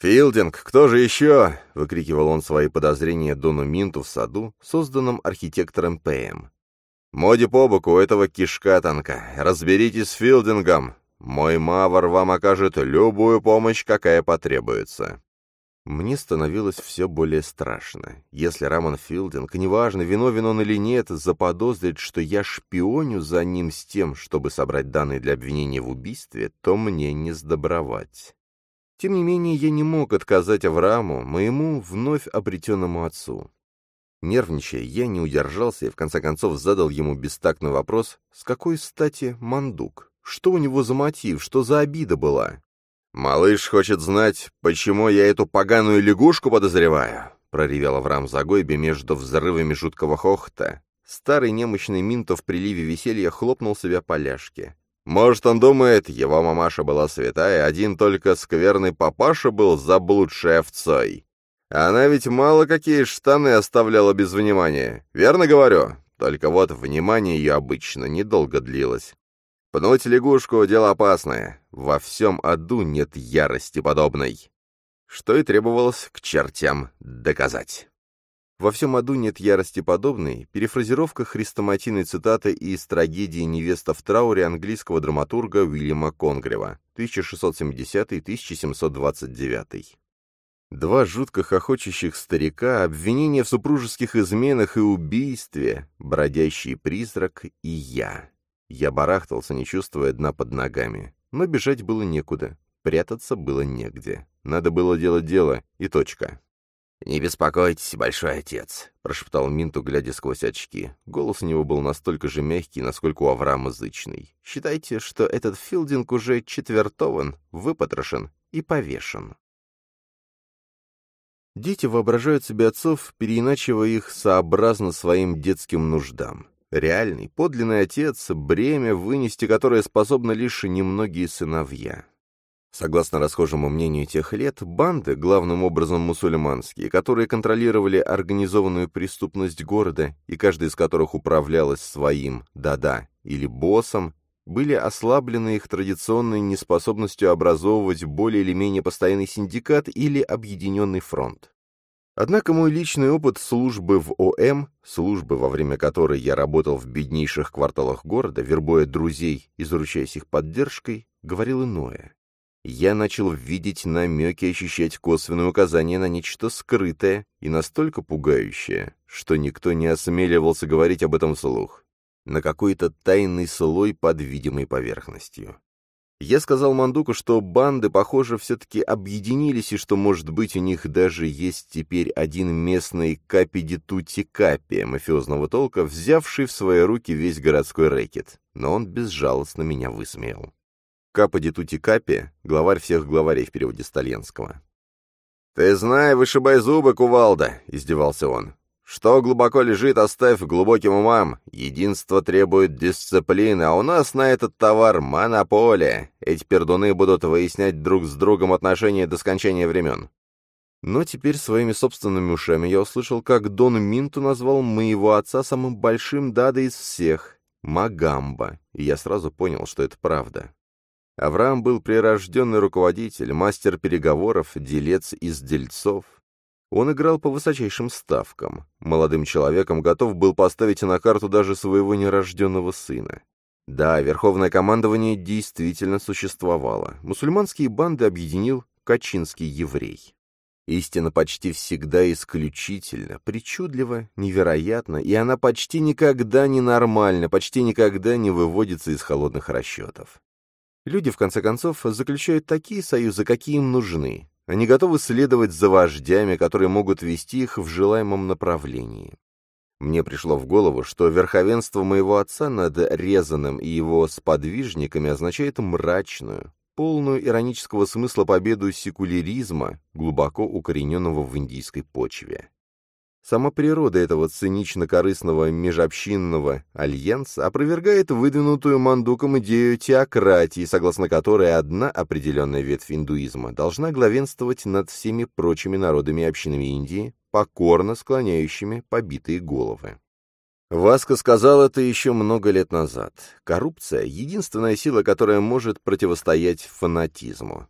«Филдинг, кто же еще?» — выкрикивал он свои подозрения Дону Минту в саду, созданном архитектором П.М. «Моди побоку, у этого кишка тонка. Разберитесь с Филдингом. Мой Мавр вам окажет любую помощь, какая потребуется». Мне становилось все более страшно. Если Рамон Филдинг, неважно, виновен он или нет, заподозрит, что я шпионю за ним с тем, чтобы собрать данные для обвинения в убийстве, то мне не сдобровать. Тем не менее, я не мог отказать Аврааму, моему вновь обретенному отцу. Нервничая, я не удержался и в конце концов задал ему бестактный вопрос, с какой стати мандук? Что у него за мотив, что за обида была? «Малыш хочет знать, почему я эту поганую лягушку подозреваю», — проревел Авраам Загойби между взрывами жуткого хохота. Старый немощный Минто в приливе веселья хлопнул себя по ляжке. «Может, он думает, его мамаша была святая, один только скверный папаша был заблудшей овцой. Она ведь мало какие штаны оставляла без внимания, верно говорю? Только вот внимание ее обычно недолго длилось. Пнуть лягушку — дело опасное. Во всем аду нет ярости подобной. Что и требовалось к чертям доказать. Во всем аду нет ярости подобной, перефразировка хрестоматийной цитаты из трагедии «Невеста в трауре» английского драматурга Уильяма Конгрева, 1670-1729. Два жутко хохочущих старика, обвинения в супружеских изменах и убийстве, бродящий призрак и я. Я барахтался, не чувствуя дна под ногами. Но бежать было некуда, прятаться было негде. Надо было делать дело, и точка. «Не беспокойтесь, большой отец», — прошептал Минту, глядя сквозь очки. Голос у него был настолько же мягкий, насколько у Авраама зычный. «Считайте, что этот филдинг уже четвертован, выпотрошен и повешен». Дети воображают себе отцов, переиначивая их сообразно своим детским нуждам. Реальный, подлинный отец, бремя, вынести которое способны лишь немногие сыновья. Согласно расхожему мнению тех лет, банды, главным образом мусульманские, которые контролировали организованную преступность города, и каждая из которых управлялась своим «да-да» или боссом, были ослаблены их традиционной неспособностью образовывать более или менее постоянный синдикат или объединенный фронт. Однако мой личный опыт службы в ОМ, службы, во время которой я работал в беднейших кварталах города, вербуя друзей и заручаясь их поддержкой, говорил иное. Я начал видеть намеки, ощущать косвенные указания на нечто скрытое и настолько пугающее, что никто не осмеливался говорить об этом вслух, на какой-то тайный слой под видимой поверхностью. Я сказал Мандуку, что банды, похоже, все-таки объединились, и что, может быть, у них даже есть теперь один местный капи-ди-тути-капи мафиозного толка, взявший в свои руки весь городской рэкет. Но он безжалостно меня высмеял. Капа-ди-тути-капи — главарь всех главарей в переводе с итальянского. «Ты знай, вышибай зубы, кувалда!» — издевался он. Что глубоко лежит, оставь глубоким умам. Единство требует дисциплины, а у нас на этот товар монополия. Эти пердуны будут выяснять друг с другом отношения до скончания времен. Но теперь своими собственными ушами я услышал, как Дон Минту назвал моего отца самым большим дада из всех — Магамба, и я сразу понял, что это правда. Авраам был прирожденный руководитель, мастер переговоров, делец из дельцов. Он играл по высочайшим ставкам. Молодым человеком готов был поставить на карту даже своего нерожденного сына. Да, верховное командование действительно существовало. Мусульманские банды объединил качинский еврей. Истина почти всегда исключительно, причудлива, невероятна, и она почти никогда не нормальна, почти никогда не выводится из холодных расчетов. Люди, в конце концов, заключают такие союзы, какие им нужны. Они готовы следовать за вождями, которые могут вести их в желаемом направлении. Мне пришло в голову, что верховенство моего отца над резаным и его сподвижниками означает мрачную, полную иронического смысла победу секуляризма, глубоко укорененного в индийской почве. Сама природа этого цинично-корыстного межобщинного альянса опровергает выдвинутую Мандуком идею теократии, согласно которой одна определенная ветвь индуизма должна главенствовать над всеми прочими народами и общинами Индии, покорно склоняющими побитые головы. Васко сказал это еще много лет назад. Коррупция — единственная сила, которая может противостоять фанатизму.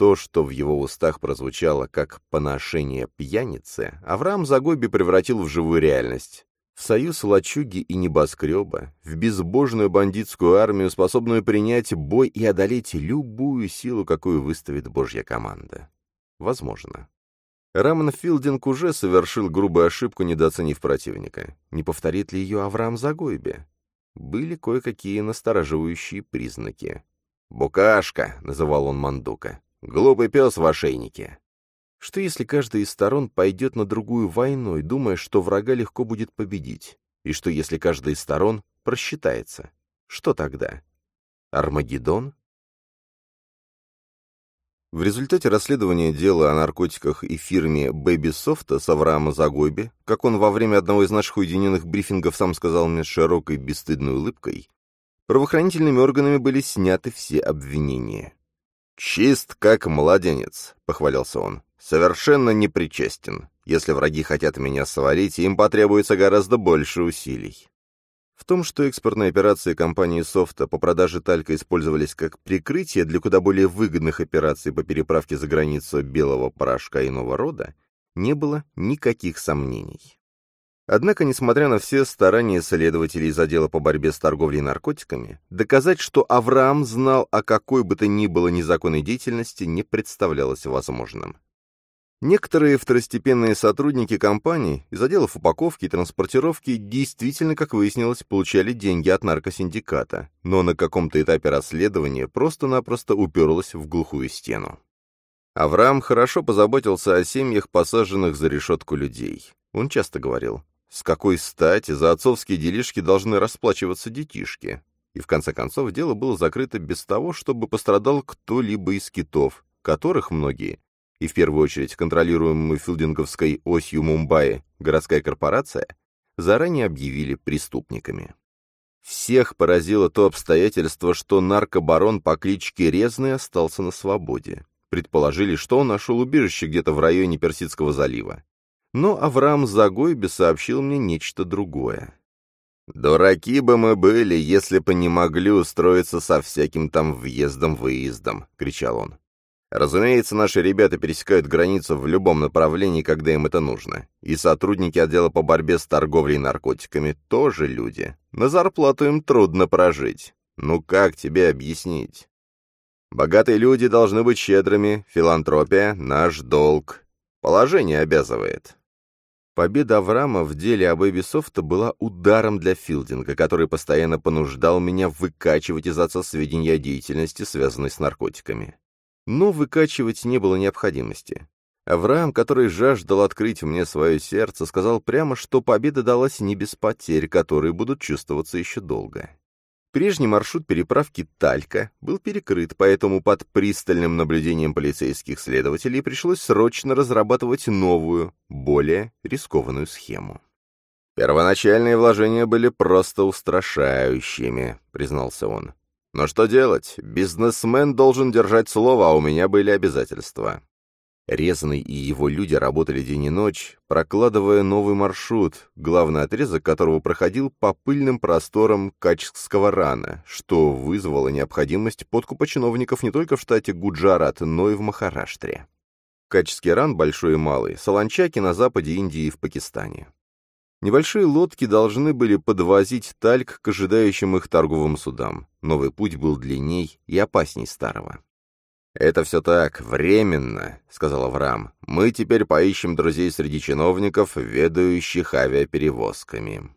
То, что в его устах прозвучало как поношение пьяницы, Авраам Загоби превратил в живую реальность. В союз лачуги и небоскреба, в безбожную бандитскую армию, способную принять бой и одолеть любую силу, какую выставит божья команда. Возможно. Раман Филдинг уже совершил грубую ошибку, недооценив противника. Не повторит ли ее Авраам Загойбе? Были кое-какие настораживающие признаки. «Букашка», — называл он Мандука. Глупый пес в ошейнике. Что если каждая из сторон пойдет на другую войну, думая, что врага легко будет победить? И что если каждая из сторон просчитается? Что тогда? Армагеддон? В результате расследования дела о наркотиках и фирме Бэби Софта с Авраама Загойби, как он во время одного из наших уединенных брифингов сам сказал мне с широкой бесстыдной улыбкой, правоохранительными органами были сняты все обвинения. «Чист, как младенец», — похвалился он. «Совершенно непричастен. Если враги хотят меня свалить, им потребуется гораздо больше усилий». В том, что экспортные операции компании «Софта» по продаже талька использовались как прикрытие для куда более выгодных операций по переправке за границу белого порошка иного рода, не было никаких сомнений. Однако, несмотря на все старания следователей из отдела по борьбе с торговлей наркотиками, доказать, что Авраам знал о какой бы то ни было незаконной деятельности, не представлялось возможным. Некоторые второстепенные сотрудники компании из отделов упаковки и транспортировки действительно, как выяснилось, получали деньги от наркосиндиката, но на каком-то этапе расследования просто-напросто уперлось в глухую стену. Авраам хорошо позаботился о семьях, посаженных за решетку людей. Он часто говорил, с какой стати за отцовские делишки должны расплачиваться детишки? И в конце концов дело было закрыто без того, чтобы пострадал кто-либо из китов, которых многие, и в первую очередь контролируемую филдинговской осью Мумбаи городская корпорация, заранее объявили преступниками. Всех поразило то обстоятельство, что наркобарон по кличке Резный остался на свободе. Предположили, что он нашел убежище где-то в районе Персидского залива. Но Авраам Загойби сообщил мне нечто другое. «Дураки бы мы были, если бы не могли устроиться со всяким там въездом-выездом», — кричал он. «Разумеется, наши ребята пересекают границу в любом направлении, когда им это нужно. И сотрудники отдела по борьбе с торговлей наркотиками тоже люди. На зарплату им трудно прожить. Ну как тебе объяснить? Богатые люди должны быть щедрыми, филантропия — наш долг. Положение обязывает. Победа Авраама в деле об Эбисофта была ударом для Филдинга, который постоянно понуждал меня выкачивать из отца сведения о деятельности, связанной с наркотиками. Но выкачивать не было необходимости. Авраам, который жаждал открыть мне свое сердце, сказал прямо, что победа далась не без потерь, которые будут чувствоваться еще долго. Прежний маршрут переправки Талька был перекрыт, поэтому под пристальным наблюдением полицейских следователей пришлось срочно разрабатывать новую, более рискованную схему. «Первоначальные вложения были просто устрашающими», — признался он. «Но что делать? Бизнесмен должен держать слово, а у меня были обязательства. Резанный и его люди работали день и ночь, прокладывая новый маршрут, главный отрезок которого проходил по пыльным просторам Качского рана, что вызвало необходимость подкупа чиновников не только в штате Гуджарат, но и в Махараштре. Каческий ран, большой и малый, Солончаки на западе Индии и в Пакистане. Небольшие лодки должны были подвозить тальк к ожидающим их торговым судам. Новый путь был длинней и опасней старого. «Это все так, временно», — сказал Авраам. «Мы теперь поищем друзей среди чиновников, ведающих авиаперевозками».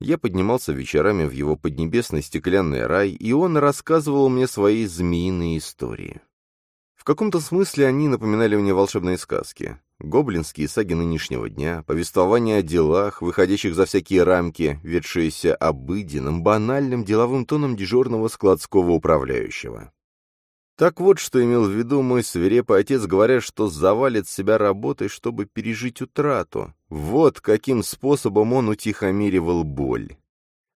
Я поднимался вечерами в его поднебесный стеклянный рай, и он рассказывал мне свои змеиные истории. В каком-то смысле они напоминали мне волшебные сказки. Гоблинские саги нынешнего дня, повествования о делах, выходящих за всякие рамки, ведшиеся обыденным, банальным деловым тоном дежурного складского управляющего. Так вот, что имел в виду мой свирепый отец, говоря, что завалит себя работой, чтобы пережить утрату. Вот каким способом он утихомиривал боль.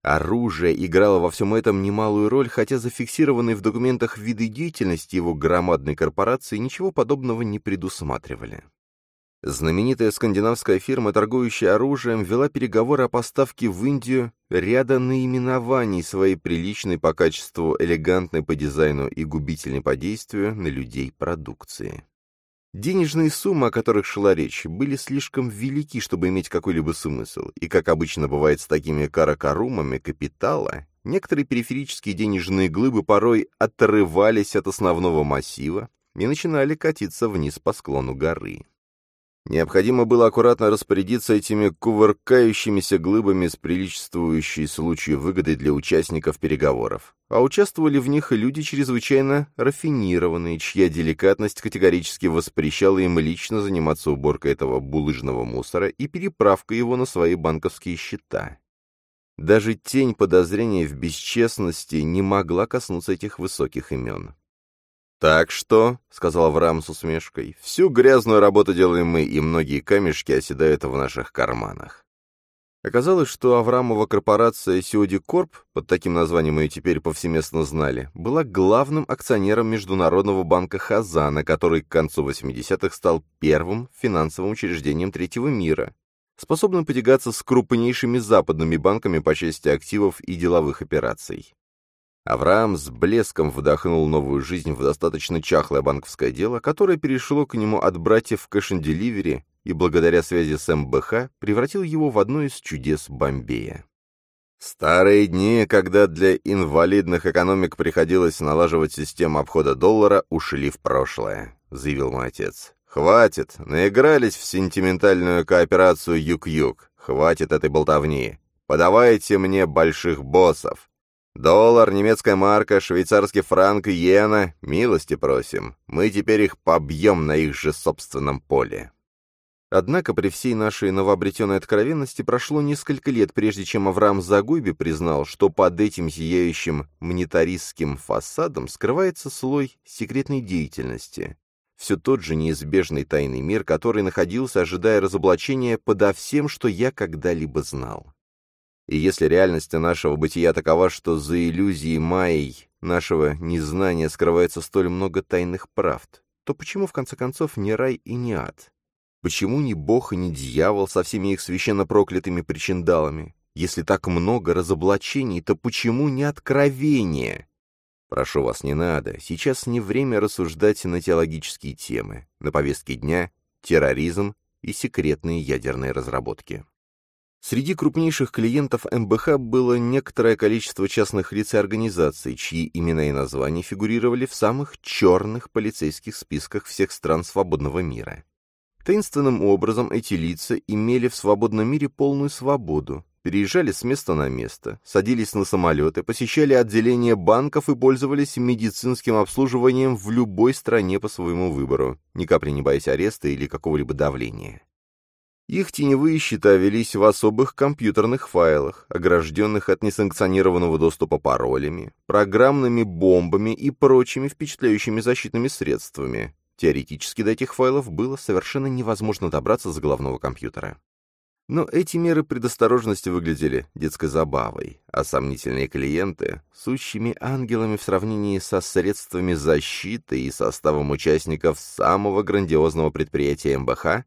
Оружие играло во всем этом немалую роль, хотя зафиксированные в документах виды деятельности его громадной корпорации ничего подобного не предусматривали. Знаменитая скандинавская фирма, торгующая оружием, вела переговоры о поставке в Индию ряда наименований своей приличной по качеству, элегантной по дизайну и губительной по действию на людей продукции. Денежные суммы, о которых шла речь, были слишком велики, чтобы иметь какой-либо смысл, и, как обычно бывает с такими каракарумами капитала, некоторые периферические денежные глыбы порой отрывались от основного массива и начинали катиться вниз по склону горы. Необходимо было аккуратно распорядиться этими кувыркающимися глыбами с приличествующей случаю выгодой для участников переговоров. А участвовали в них люди чрезвычайно рафинированные, чья деликатность категорически воспрещала им лично заниматься уборкой этого булыжного мусора и переправкой его на свои банковские счета. Даже тень подозрения в бесчестности не могла коснуться этих высоких имен. «Так что», — сказал Авраам с усмешкой, — «всю грязную работу делаем мы, и многие камешки оседают в наших карманах». Оказалось, что Аврамова корпорация Сиоди Корп, под таким названием ее теперь повсеместно знали, была главным акционером Международного банка Хазана, который к концу 80-х стал первым финансовым учреждением третьего мира, способным потягаться с крупнейшими западными банками по части активов и деловых операций. Авраам с блеском вдохнул новую жизнь в достаточно чахлое банковское дело, которое перешло к нему от братьев and Delivery и благодаря связи с МБХ превратил его в одно из чудес Бомбея. Старые дни, когда для инвалидных экономик приходилось налаживать систему обхода доллара, ушли в прошлое, заявил мой отец. Хватит, наигрались в сентиментальную кооперацию Юг-Юг. Хватит этой болтовни. Подавайте мне больших боссов. Доллар, немецкая марка, швейцарский франк, иена, милости просим. Мы теперь их побьем на их же собственном поле. Однако при всей нашей новообретенной откровенности прошло несколько лет, прежде чем Авраам Загуйби признал, что под этим зияющим монетаристским фасадом скрывается слой секретной деятельности. Все тот же неизбежный тайный мир, который находился, ожидая разоблачения подо всем, что я когда-либо знал. И если реальность нашего бытия такова, что за иллюзией Майей нашего незнания скрывается столь много тайных правд, то почему, в конце концов, не рай и не ад? Почему ни бог и ни дьявол со всеми их священно проклятыми причиндалами? Если так много разоблачений, то почему не откровение? Прошу вас, не надо. Сейчас не время рассуждать на теологические темы. На повестке дня — терроризм и секретные ядерные разработки. Среди крупнейших клиентов МБХ было некоторое количество частных лиц и организаций, чьи имена и названия фигурировали в самых черных полицейских списках всех стран свободного мира. Таинственным образом эти лица имели в свободном мире полную свободу, переезжали с места на место, садились на самолеты, посещали отделения банков и пользовались медицинским обслуживанием в любой стране по своему выбору, ни капли не боясь ареста или какого-либо давления. Их теневые счета велись в особых компьютерных файлах, огражденных от несанкционированного доступа паролями, программными бомбами и прочими впечатляющими защитными средствами. Теоретически до этих файлов было совершенно невозможно добраться с головного компьютера. Но эти меры предосторожности выглядели детской забавой, а сомнительные клиенты — сущими ангелами в сравнении со средствами защиты и составом участников самого грандиозного предприятия МБХ,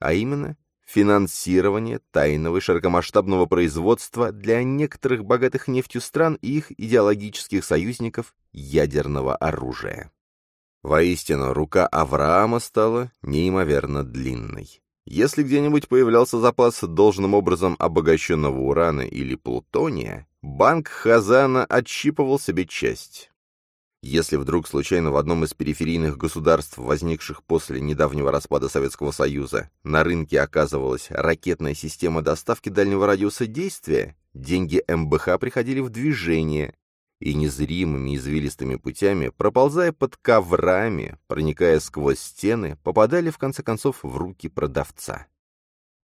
а именно финансирование тайного и широкомасштабного производства для некоторых богатых нефтью стран и их идеологических союзников ядерного оружия. Воистину, рука Авраама стала неимоверно длинной. Если где-нибудь появлялся запас должным образом обогащенного урана или плутония, банк Хазана отщипывал себе часть. Если вдруг случайно в одном из периферийных государств, возникших после недавнего распада Советского Союза, на рынке оказывалась ракетная система доставки дальнего радиуса действия, деньги МБХ приходили в движение, и незримыми извилистыми путями, проползая под коврами, проникая сквозь стены, попадали в конце концов в руки продавца.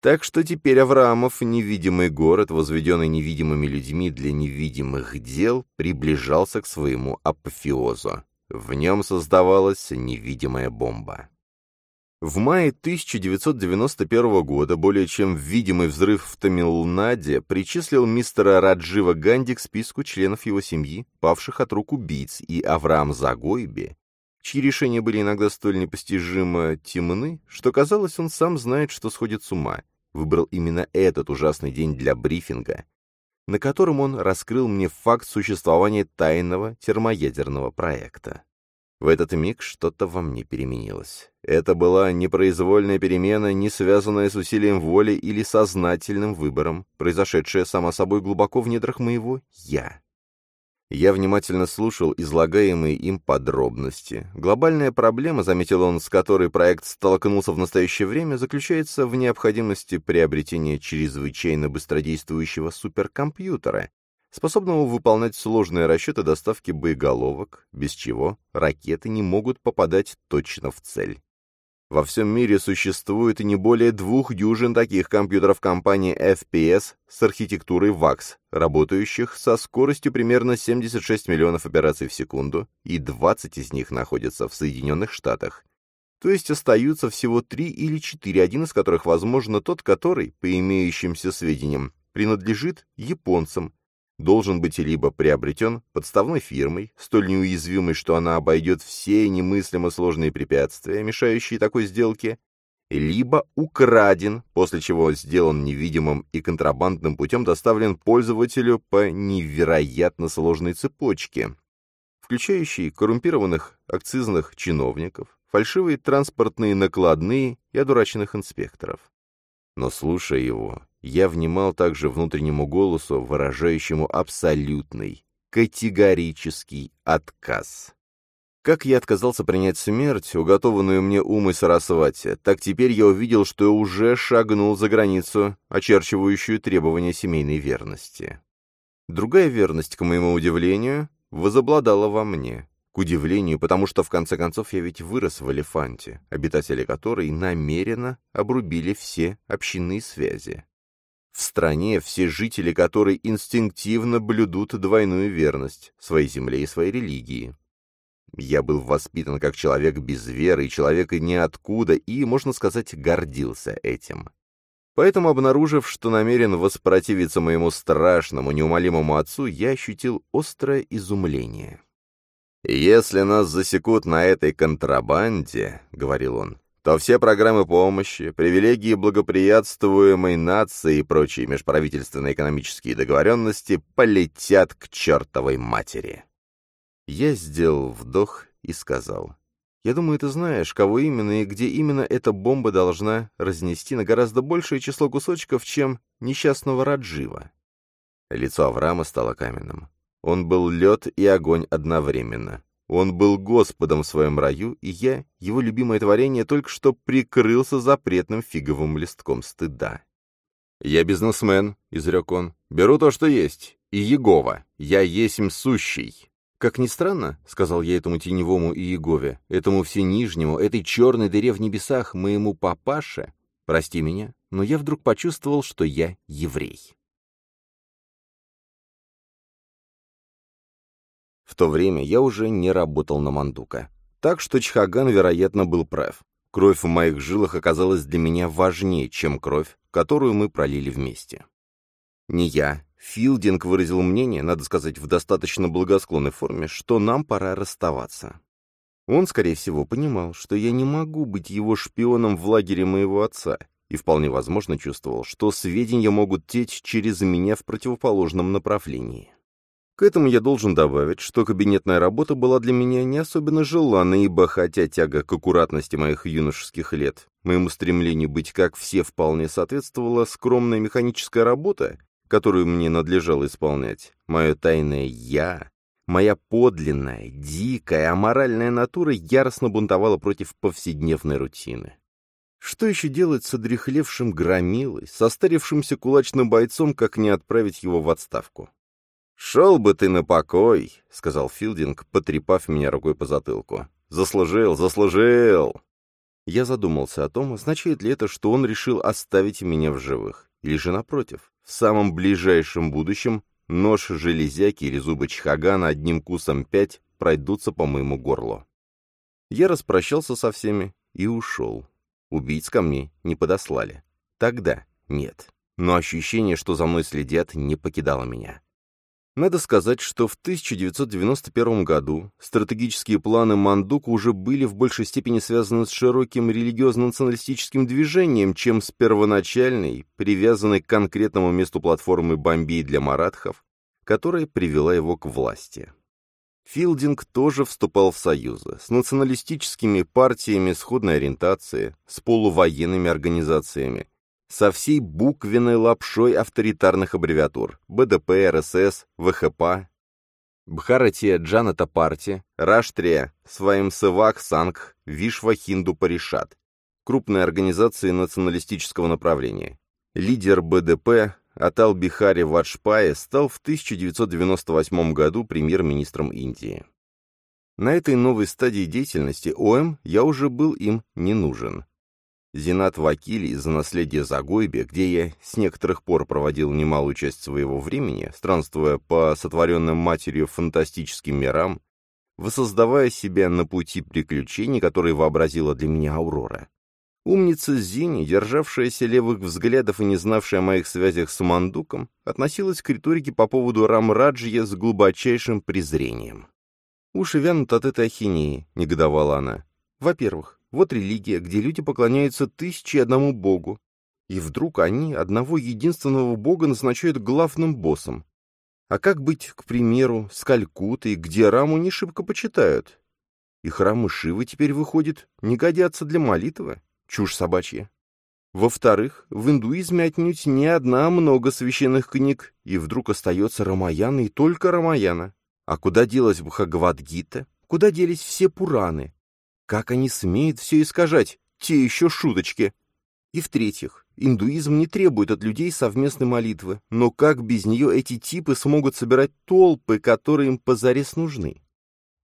Так что теперь Авраамов, невидимый город, возведенный невидимыми людьми для невидимых дел, приближался к своему апофеозу. В нем создавалась невидимая бомба. В мае 1991 года более чем видимый взрыв в Тамилнаде причислил мистера Раджива Ганди к списку членов его семьи, павших от рук убийц, и Авраам Загойби, чьи решения были иногда столь непостижимо темны, что казалось, он сам знает, что сходит с ума, выбрал именно этот ужасный день для брифинга, на котором он раскрыл мне факт существования тайного термоядерного проекта. В этот миг что-то во мне переменилось. Это была непроизвольная перемена, не связанная с усилием воли или сознательным выбором, произошедшая сама собой глубоко в недрах моего «я». Я внимательно слушал излагаемые им подробности. Глобальная проблема, заметил он, с которой проект столкнулся в настоящее время, заключается в необходимости приобретения чрезвычайно быстродействующего суперкомпьютера, способного выполнять сложные расчеты доставки боеголовок, без чего ракеты не могут попадать точно в цель. Во всем мире существует не более двух дюжин таких компьютеров компании FPS с архитектурой VAX, работающих со скоростью примерно 76 миллионов операций в секунду, и 20 из них находятся в Соединенных Штатах. То есть остаются всего три или четыре, один из которых, возможно, тот, который, по имеющимся сведениям, принадлежит японцам, должен быть либо приобретен подставной фирмой, столь неуязвимой, что она обойдет все немыслимо сложные препятствия, мешающие такой сделке, либо украден, после чего сделан невидимым и контрабандным путем доставлен пользователю по невероятно сложной цепочке, включающей коррумпированных акцизных чиновников, фальшивые транспортные накладные и одураченных инспекторов. Но слушая его, я внимал также внутреннему голосу, выражающему абсолютный, категорический отказ. Как я отказался принять смерть, уготованную мне умой Сарасвати, так теперь я увидел, что уже шагнул за границу, очерчивающую требования семейной верности. Другая верность, к моему удивлению, возобладала во мне. К удивлению, потому что, в конце концов, я ведь вырос в Элефанте, обитатели которой намеренно обрубили все общинные связи в стране, все жители которой инстинктивно блюдут двойную верность своей земле и своей религии. Я был воспитан как человек без веры и человек ниоткуда, и, можно сказать, гордился этим. Поэтому, обнаружив, что намерен воспротивиться моему страшному, неумолимому отцу, я ощутил острое изумление. «Если нас засекут на этой контрабанде, — говорил он, то все программы помощи, привилегии благоприятствуемой нации и прочие межправительственные экономические договоренности полетят к чертовой матери. Я сделал вдох и сказал, «Я думаю, ты знаешь, кого именно и где именно эта бомба должна разнести на гораздо большее число кусочков, чем несчастного Раджива». Лицо Авраама стало каменным. Он был лед и огонь одновременно. Он был Господом в своем раю, и я, его любимое творение, только что прикрылся запретным фиговым листком стыда. «Я бизнесмен», — изрек он, — «беру то, что есть, и Егова, я есмь сущий». «Как ни странно», — сказал я этому теневому Иегове, этому всенижнему, этой черной дыре в небесах, моему папаше, прости меня, но я вдруг почувствовал, что я еврей. В то время я уже не работал на Мандука. Так что Чхаган, вероятно, был прав. Кровь в моих жилах оказалась для меня важнее, чем кровь которую мы пролили вместе. Не я, Филдинг выразил мнение, надо сказать, в достаточно благосклонной форме, что нам пора расставаться. Он, скорее всего, понимал, что я не могу быть его шпионом в лагере моего отца, и вполне возможно чувствовал, что сведения могут течь через меня в противоположном направлении. К этому я должен добавить, что кабинетная работа была для меня не особенно желанной, ибо хотя тяга к аккуратности моих юношеских лет, моему стремлению быть как все вполне соответствовала скромная механическая работа, которую мне надлежало исполнять, мое тайное «я», моя подлинная, дикая, аморальная натура яростно бунтовала против повседневной рутины. Что еще делать с одрехлевшим громилой, состарившимся кулачным бойцом, как не отправить его в отставку? «Шел бы ты на покой», — сказал Филдинг, потрепав меня рукой по затылку. «Заслужил, заслужил!» Я задумался о том, означает ли это, что он решил оставить меня в живых, или же, напротив, в самом ближайшем будущем нож железяки или зубы чхагана одним кусом пять пройдутся по моему горлу. Я распрощался со всеми и ушел. Убийц ко мне не подослали. Тогда нет. Но ощущение, что за мной следят, не покидало меня. Надо сказать, что в 1991 году стратегические планы Мандука уже были в большей степени связаны с широким религиозно-националистическим движением, чем с первоначальной, привязанной к конкретному месту платформы Бомбей для маратхов, которая привела его к власти. Филдинг тоже вступал в союзы с националистическими партиями сходной ориентации, с полувоенными организациями, со всей буквенной лапшой авторитарных аббревиатур БДП, РСС, ВХП, Бхаратия Джаната Парти, Раштрия, Сваимсевак Сангх, Вишва Хинду Паришат, крупные организации националистического направления. Лидер БДП Атал Бихари Ваджпая стал в 1998 году премьер-министром Индии. На этой новой стадии деятельности ОМ я уже был им не нужен. Зинат Вакили из-за наследия Загойбе, где я с некоторых пор проводил немалую часть своего времени, странствуя по сотворенным матерью фантастическим мирам, воссоздавая себя на пути приключений, которые вообразила для меня Аурора. Умница Зини, державшаяся левых взглядов и не знавшая о моих связях с Мандуком, относилась к риторике по поводу Рамраджья с глубочайшим презрением. «Уши вянут от этой ахинеи», — негодовала она. «Во-первых, вот религия, где люди поклоняются тысячи одному богу. И вдруг они одного единственного бога назначают главным боссом. А как быть, к примеру, с Калькутой, где Раму не шибко почитают? И храмы Шивы теперь, выходит, не годятся для молитвы? Чушь собачья. Во-вторых, в индуизме отнюдь не одна, много священных книг, и вдруг остается Рамаяна и только Рамаяна. А куда делась Бхагавадгита? Куда делись все Пураны? Как они смеют все искажать? Те еще шуточки. И в-третьих, индуизм не требует от людей совместной молитвы, но как без нее эти типы смогут собирать толпы, которые им позарез нужны?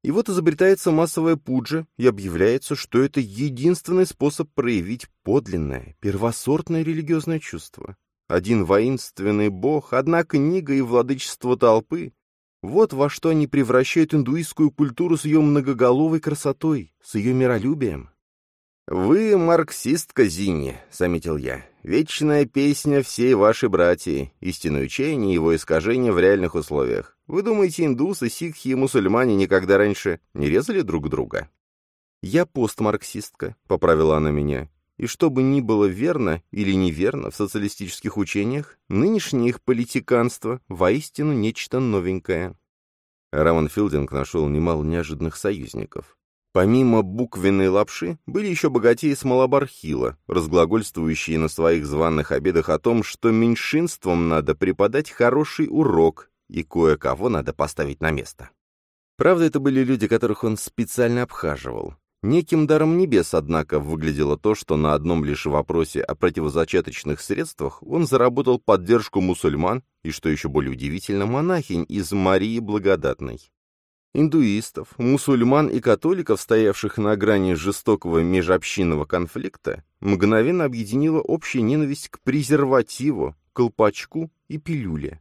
И вот изобретается массовая пуджа, и объявляется, что это единственный способ проявить подлинное, первосортное религиозное чувство. Один воинственный бог, одна книга и владычество толпы вот во что они превращают индуистскую культуру с ее многоголовой красотой, с ее миролюбием. «Вы марксистка, Зинни», — заметил я. «Вечная песня всей вашей братьи, истинное учение и его искажение в реальных условиях. Вы думаете, индусы, сикхи и мусульмане никогда раньше не резали друг друга?» «Я постмарксистка», — поправила она меня. И что бы ни было верно или неверно в социалистических учениях, нынешнее их политиканство воистину нечто новенькое. Рамон Филдинг нашел немало неожиданных союзников. Помимо буквенной лапши, были еще богатеи с Малабархила, разглагольствующие на своих званых обедах о том, что меньшинствам надо преподать хороший урок и кое-кого надо поставить на место. Правда, это были люди, которых он специально обхаживал. Неким даром небес, однако, выглядело то, что на одном лишь вопросе о противозачаточных средствах он заработал поддержку мусульман и, что еще более удивительно, монахинь из Марии Благодатной. Индуистов, мусульман и католиков, стоявших на грани жестокого межобщинного конфликта, мгновенно объединила общая ненависть к презервативу, колпачку и пилюле.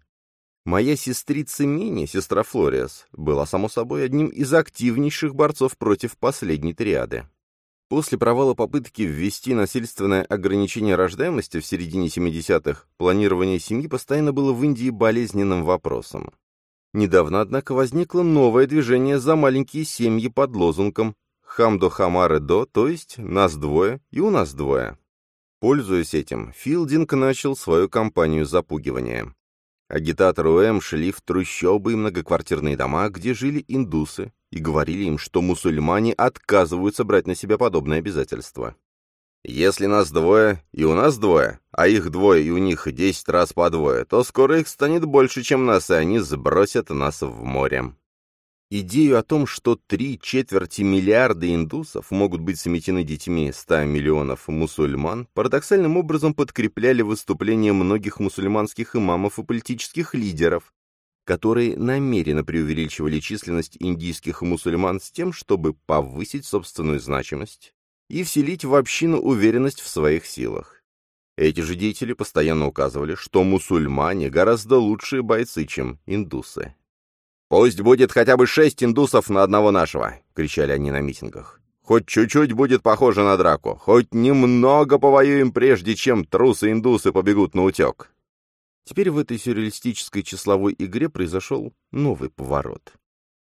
Моя сестрица Мини, сестра Флориас, была, само собой, одним из активнейших борцов против последней триады. После провала попытки ввести насильственное ограничение рождаемости в середине 70-х, планирование семьи постоянно было в Индии болезненным вопросом. Недавно, однако, возникло новое движение за маленькие семьи под лозунгом «Хамдо Хамары До», то есть «Нас двое и у нас двое». Пользуясь этим, Филдинг начал свою кампанию запугивания. Агитаторы УМ шли в трущобы и многоквартирные дома, где жили индусы, и говорили им, что мусульмане отказываются брать на себя подобные обязательства. Если нас двое, и у нас двое, а их двое, и у них десять раз по двое, то скоро их станет больше, чем нас, и они сбросят нас в море. Идею о том, что три четверти миллиарда индусов могут быть сметены детьми 100 миллионов мусульман, парадоксальным образом подкрепляли выступления многих мусульманских имамов и политических лидеров, которые намеренно преувеличивали численность индийских мусульман с тем, чтобы повысить собственную значимость и вселить в общину уверенность в своих силах. Эти же деятели постоянно указывали, что мусульмане гораздо лучшие бойцы, чем индусы. «Пусть будет хотя бы шесть индусов на одного нашего!» — кричали они на митингах. «Хоть чуть-чуть будет похоже на драку, хоть немного повоюем, прежде чем трусы-индусы побегут на утек!» Теперь в этой сюрреалистической числовой игре произошел новый поворот.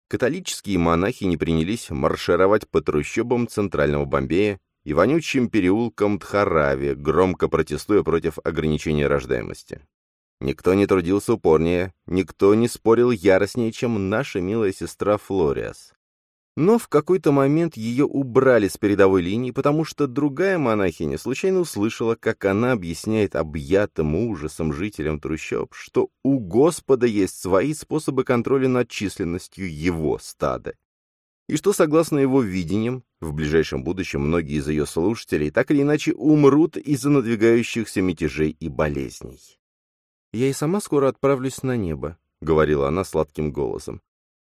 Католические монахи не принялись маршировать по трущобам центрального Бомбея и вонючим переулкам Тхарави, громко протестуя против ограничения рождаемости. Никто не трудился упорнее, никто не спорил яростнее, чем наша милая сестра Флориас. Но в какой-то момент ее убрали с передовой линии, потому что другая монахиня случайно услышала, как она объясняет объятым ужасом жителям трущоб, что у Господа есть свои способы контроля над численностью его стада. И что, согласно его видениям, в ближайшем будущем многие из ее слушателей так или иначе умрут из-за надвигающихся мятежей и болезней. «Я и сама скоро отправлюсь на небо», — говорила она сладким голосом.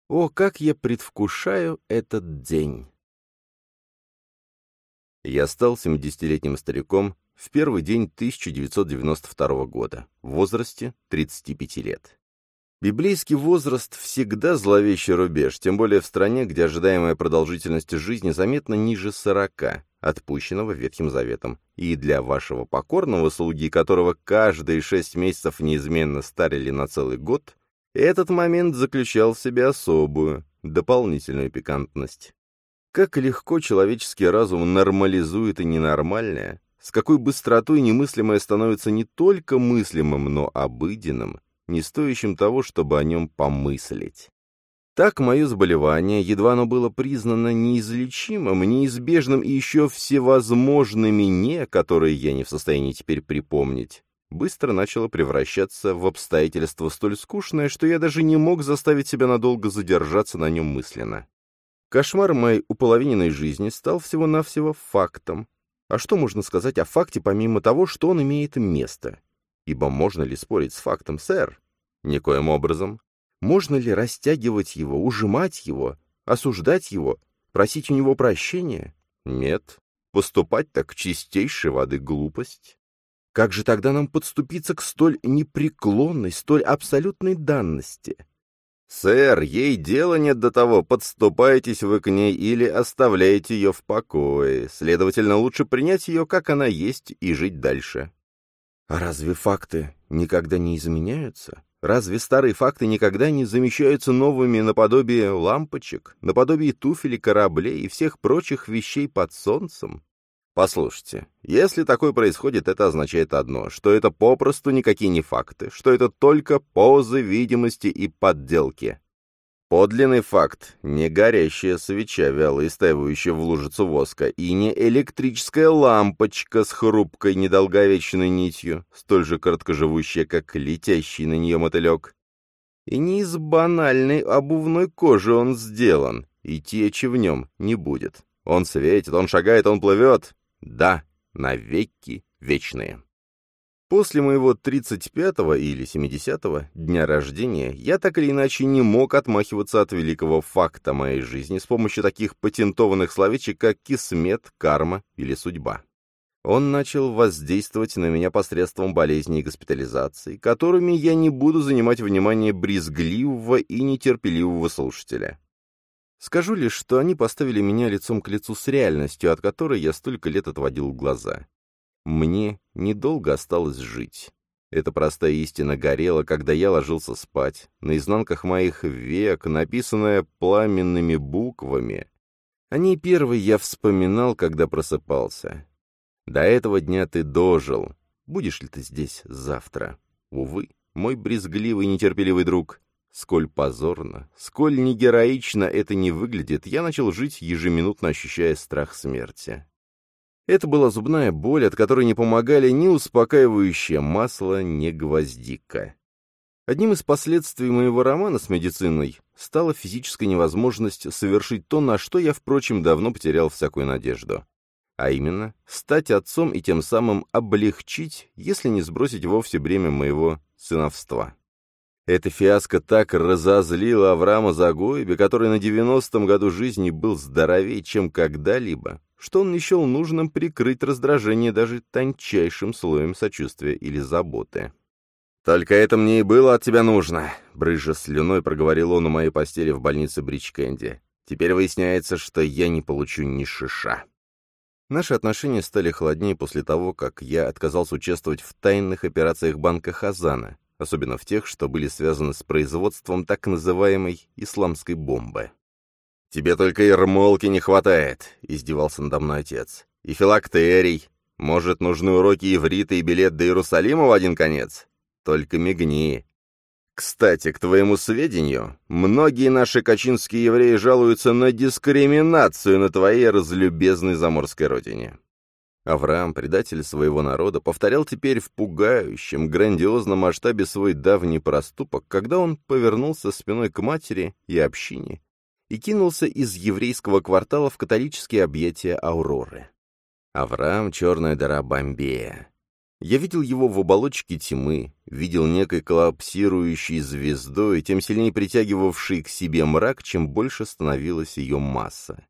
О, как я предвкушаю этот день! Я стал 70-летним стариком в первый день 1992 года, в возрасте 35 лет. Библейский возраст всегда зловещий рубеж, тем более в стране, где ожидаемая продолжительность жизни заметно ниже 40, отпущенного Ветхим Заветом, и для вашего покорного слуги, которого каждые шесть месяцев неизменно старили на целый год, этот момент заключал в себе особую, дополнительную пикантность. Как легко человеческий разум нормализует и ненормальное, с какой быстротой немыслимое становится не только мыслимым, но обыденным, не стоящим того, чтобы о нем помыслить. Так мое заболевание, едва оно было признано неизлечимым, неизбежным и еще всевозможными «не», которые я не в состоянии теперь припомнить, быстро начало превращаться в обстоятельство столь скучное, что я даже не мог заставить себя надолго задержаться на нем мысленно. Кошмар моей уполовиненной жизни стал всего-навсего фактом. А что можно сказать о факте, помимо того, что он имеет место? Ибо можно ли спорить с фактом, сэр? Никоим образом. Можно ли растягивать его, ужимать его, осуждать его, просить у него прощения? Нет. Поступать так чистейшей воды глупость. Как же тогда нам подступиться к столь непреклонной, столь абсолютной данности? «Сэр, ей дела нет до того, подступаетесь вы к ней или оставляете ее в покое. Следовательно, лучше принять ее, как она есть, и жить дальше». А разве факты никогда не изменяются? Разве старые факты никогда не замещаются новыми наподобие лампочек, наподобие туфель кораблей и всех прочих вещей под солнцем? Послушайте, если такое происходит, это означает одно, что это попросту никакие не факты, что это только позы видимости и подделки. Подлинный факт — не горящая свеча, вяло истаивающая в лужицу воска, и не электрическая лампочка с хрупкой недолговечной нитью, столь же короткоживущая, как летящий на нее мотылек. И не из банальной обувной кожи он сделан, и течи в нем не будет. Он светит, он шагает, он плывет, да, навеки вечные. После моего 35-го или 70-го дня рождения я так или иначе не мог отмахиваться от великого факта моей жизни с помощью таких патентованных словечек, как кисмет, карма или судьба. Он начал воздействовать на меня посредством болезней и госпитализации, которыми я не буду занимать внимание брезгливого и нетерпеливого слушателя. Скажу лишь, что они поставили меня лицом к лицу с реальностью, от которой я столько лет отводил глаза. Мне недолго осталось жить. Эта простая истина горела, когда я ложился спать. На изнанках моих век, написанная пламенными буквами. О ней первой я вспоминал, когда просыпался. До этого дня ты дожил. Будешь ли ты здесь завтра? Увы, мой брезгливый нетерпеливый друг. Сколь позорно, сколь негероично это не выглядит, я начал жить, ежеминутно ощущая страх смерти. Это была зубная боль, от которой не помогали ни успокаивающее масло, ни гвоздика. Одним из последствий моего романа с медициной стала физическая невозможность совершить то, на что я, впрочем, давно потерял всякую надежду. А именно, стать отцом и тем самым облегчить, если не сбросить вовсе бремя моего сыновства. Эта фиаско так разозлила Авраама Загоеби, который на девяностом году жизни был здоровее, чем когда-либо, что он не счел нужным прикрыть раздражение даже тончайшим слоем сочувствия или заботы. «Только это мне и было от тебя нужно», — брызжа слюной проговорил он у моей постели в больнице Бридж Кэнди. «Теперь выясняется, что я не получу ни шиша». Наши отношения стали холоднее после того, как я отказался участвовать в тайных операциях банка Хазана, особенно в тех, что были связаны с производством так называемой «исламской бомбы». «Тебе только ермолки не хватает», — издевался надо мной отец. «И филактерий. Может, нужны уроки иврита и билет до Иерусалима в один конец? Только мигни». Кстати, к твоему сведению, многие наши качинские евреи жалуются на дискриминацию на твоей разлюбезной заморской родине. Авраам, предатель своего народа, повторял теперь в пугающем, грандиозном масштабе свой давний проступок, когда он повернулся спиной к матери и общине и кинулся из еврейского квартала в католические объятия Ауроры. Авраам — черная дыра Бомбея. Я видел его в оболочке тьмы, видел некой коллапсирующей звездой, тем сильнее притягивавшей к себе мрак, чем больше становилась ее масса.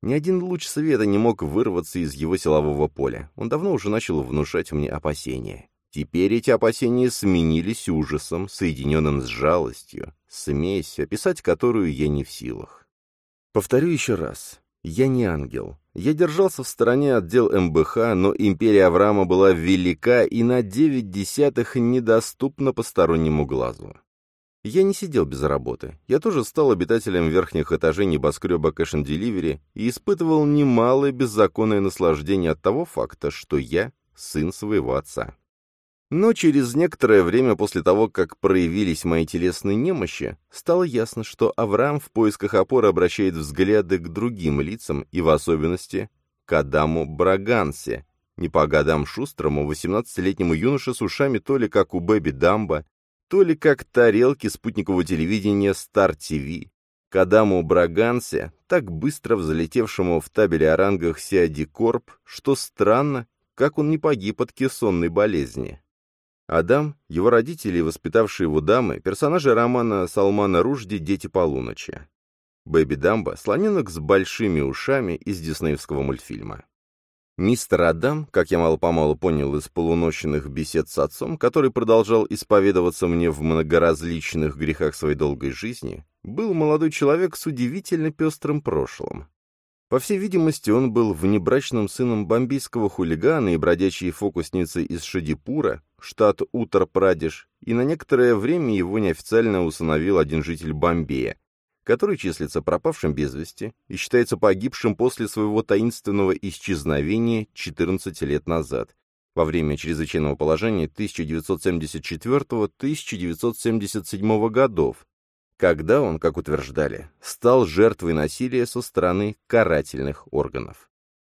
Ни один луч света не мог вырваться из его силового поля. Он давно уже начал внушать мне опасения. Теперь эти опасения сменились ужасом, соединенным с жалостью, смесь, описать которую я не в силах. Повторю еще раз. Я не ангел. Я держался в стороне от дел МБХ, но империя Авраама была велика и на девять десятых недоступна постороннему глазу. Я не сидел без работы. Я тоже стал обитателем верхних этажей небоскреба Cash and Delivery и испытывал немалое беззаконное наслаждение от того факта, что я сын своего отца. Но через некоторое время после того, как проявились мои телесные немощи, стало ясно, что Авраам в поисках опоры обращает взгляды к другим лицам и в особенности к Адаму Брагансе, не по годам шустрому 18-летнему юноше с ушами то ли как у Бэби Дамба, то ли как тарелки спутникового телевидения Star TV, к Адаму Брагансе, так быстро взлетевшему в табеле о рангах Сиади Корп, что странно, как он не погиб от кессонной болезни. Адам, его родители и воспитавшие его дамы, персонажи романа Салмана Ружди «Дети полуночи». Бэби Дамба — слоненок с большими ушами из диснеевского мультфильма. Мистер Адам, как я мало-помалу понял из полуночных бесед с отцом, который продолжал исповедоваться мне в многоразличных грехах своей долгой жизни, был молодой человек с удивительно пестрым прошлым. По всей видимости, он был внебрачным сыном бомбейского хулигана и бродячей фокусницы из Шадипура, штат Утар-Прадеш, и на некоторое время его неофициально усыновил один житель Бомбея, который числится пропавшим без вести и считается погибшим после своего таинственного исчезновения 14 лет назад, во время чрезвычайного положения 1974-1977 годов, когда он, как утверждали, стал жертвой насилия со стороны карательных органов.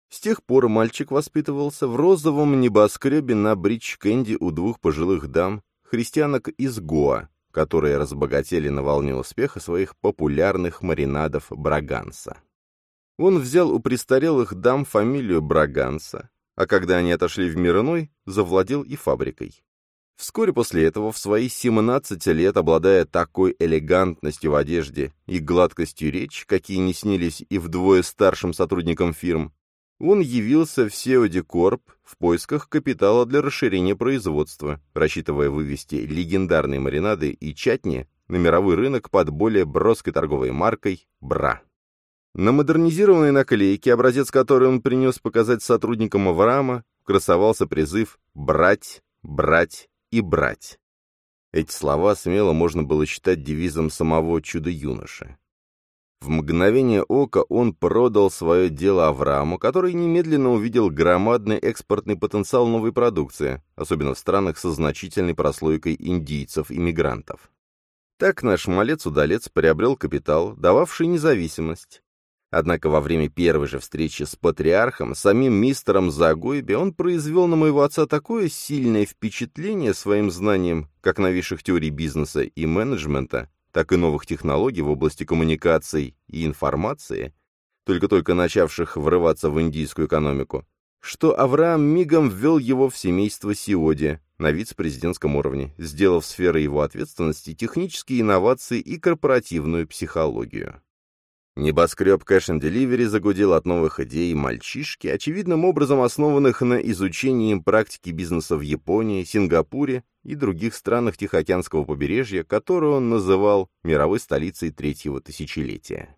С тех пор мальчик воспитывался в розовом небоскребе на Бридж-Кэнди у двух пожилых дам, христианок из Гоа, которые разбогатели на волне успеха своих популярных маринадов Браганса. Он взял у престарелых дам фамилию Браганса, а когда они отошли в мир завладел и фабрикой. Вскоре после этого, в свои 17 лет, обладая такой элегантностью в одежде и гладкостью речи, какие не снились и вдвое старшим сотрудникам фирм, он явился в Сеоди в поисках капитала для расширения производства, рассчитывая вывести легендарные маринады и чатни на мировой рынок под более броской торговой маркой «Бра». На модернизированной наклейке, образец которой он принес показать сотрудникам Авраама, красовался призыв «брать, брать и брать». Эти слова смело можно было считать девизом самого чудо-юноши. В мгновение ока он продал свое дело Аврааму, который немедленно увидел громадный экспортный потенциал новой продукции, особенно в странах со значительной прослойкой индийцев-иммигрантов. Так наш малец-удалец приобрел капитал, дававший независимость. Однако во время первой же встречи с патриархом, самим мистером Загойби, он произвел на моего отца такое сильное впечатление своим знанием как новейших теорий бизнеса и менеджмента, так и новых технологий в области коммуникаций и информации, только-только начавших врываться в индийскую экономику, что Авраам мигом ввел его в семейство Сиоди на вице-президентском уровне, сделав сферой его ответственности технические инновации и корпоративную психологию. Небоскреб Cash and Delivery загудел от новых идей мальчишки, очевидным образом основанных на изучении практики бизнеса в Японии, Сингапуре и других странах Тихоокеанского побережья, которую он называл мировой столицей третьего тысячелетия.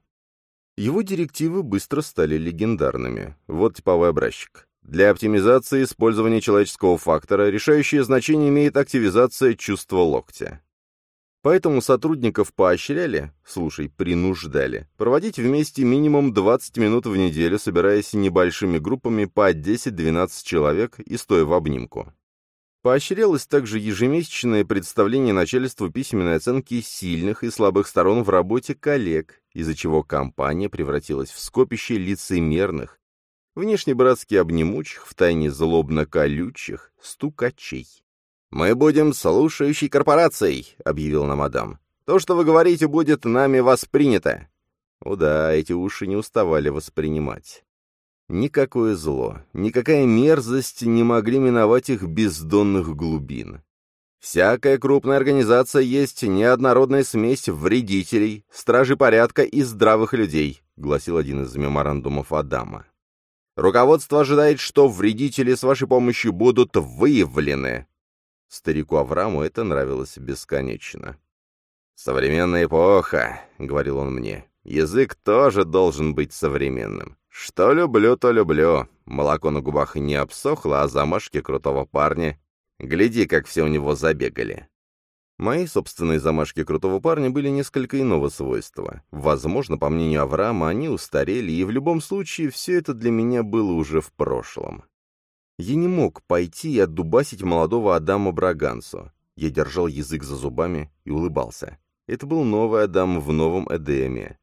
Его директивы быстро стали легендарными. Вот типовой образчик. Для оптимизации использования человеческого фактора решающее значение имеет активизация чувства локтя. Поэтому сотрудников поощряли, слушай, принуждали, проводить вместе минимум 20 минут в неделю, собираясь небольшими группами по 10-12 человек и стоя в обнимку. Поощрялось также ежемесячное представление начальству письменной оценки сильных и слабых сторон в работе коллег, из-за чего компания превратилась в скопище лицемерных, внешне братски обнимучих, втайне злобно-колючих стукачей. «Мы будем слушающей корпорацией», — объявил нам Адам. «То, что вы говорите, будет нами воспринято». О да, эти уши не уставали воспринимать. Никакое зло, никакая мерзость не могли миновать их бездонных глубин. Всякая крупная организация есть неоднородная смесь вредителей, стражи порядка и здравых людей, гласил один из меморандумов Адама. Руководство ожидает, что вредители с вашей помощью будут выявлены. Старику Авраму это нравилось бесконечно. «Современная эпоха», — говорил он мне, — «язык тоже должен быть современным. Что люблю, то люблю. Молоко на губах не обсохло, а замашки крутого парня. Гляди, как все у него забегали». Мои собственные замашки крутого парня были несколько иного свойства. Возможно, по мнению Авраама, они устарели, и в любом случае все это для меня было уже в прошлом. Я не мог пойти и отдубасить молодого Адама Браганцу. Я держал язык за зубами и улыбался. Это был новый Адам в новом Эдеме.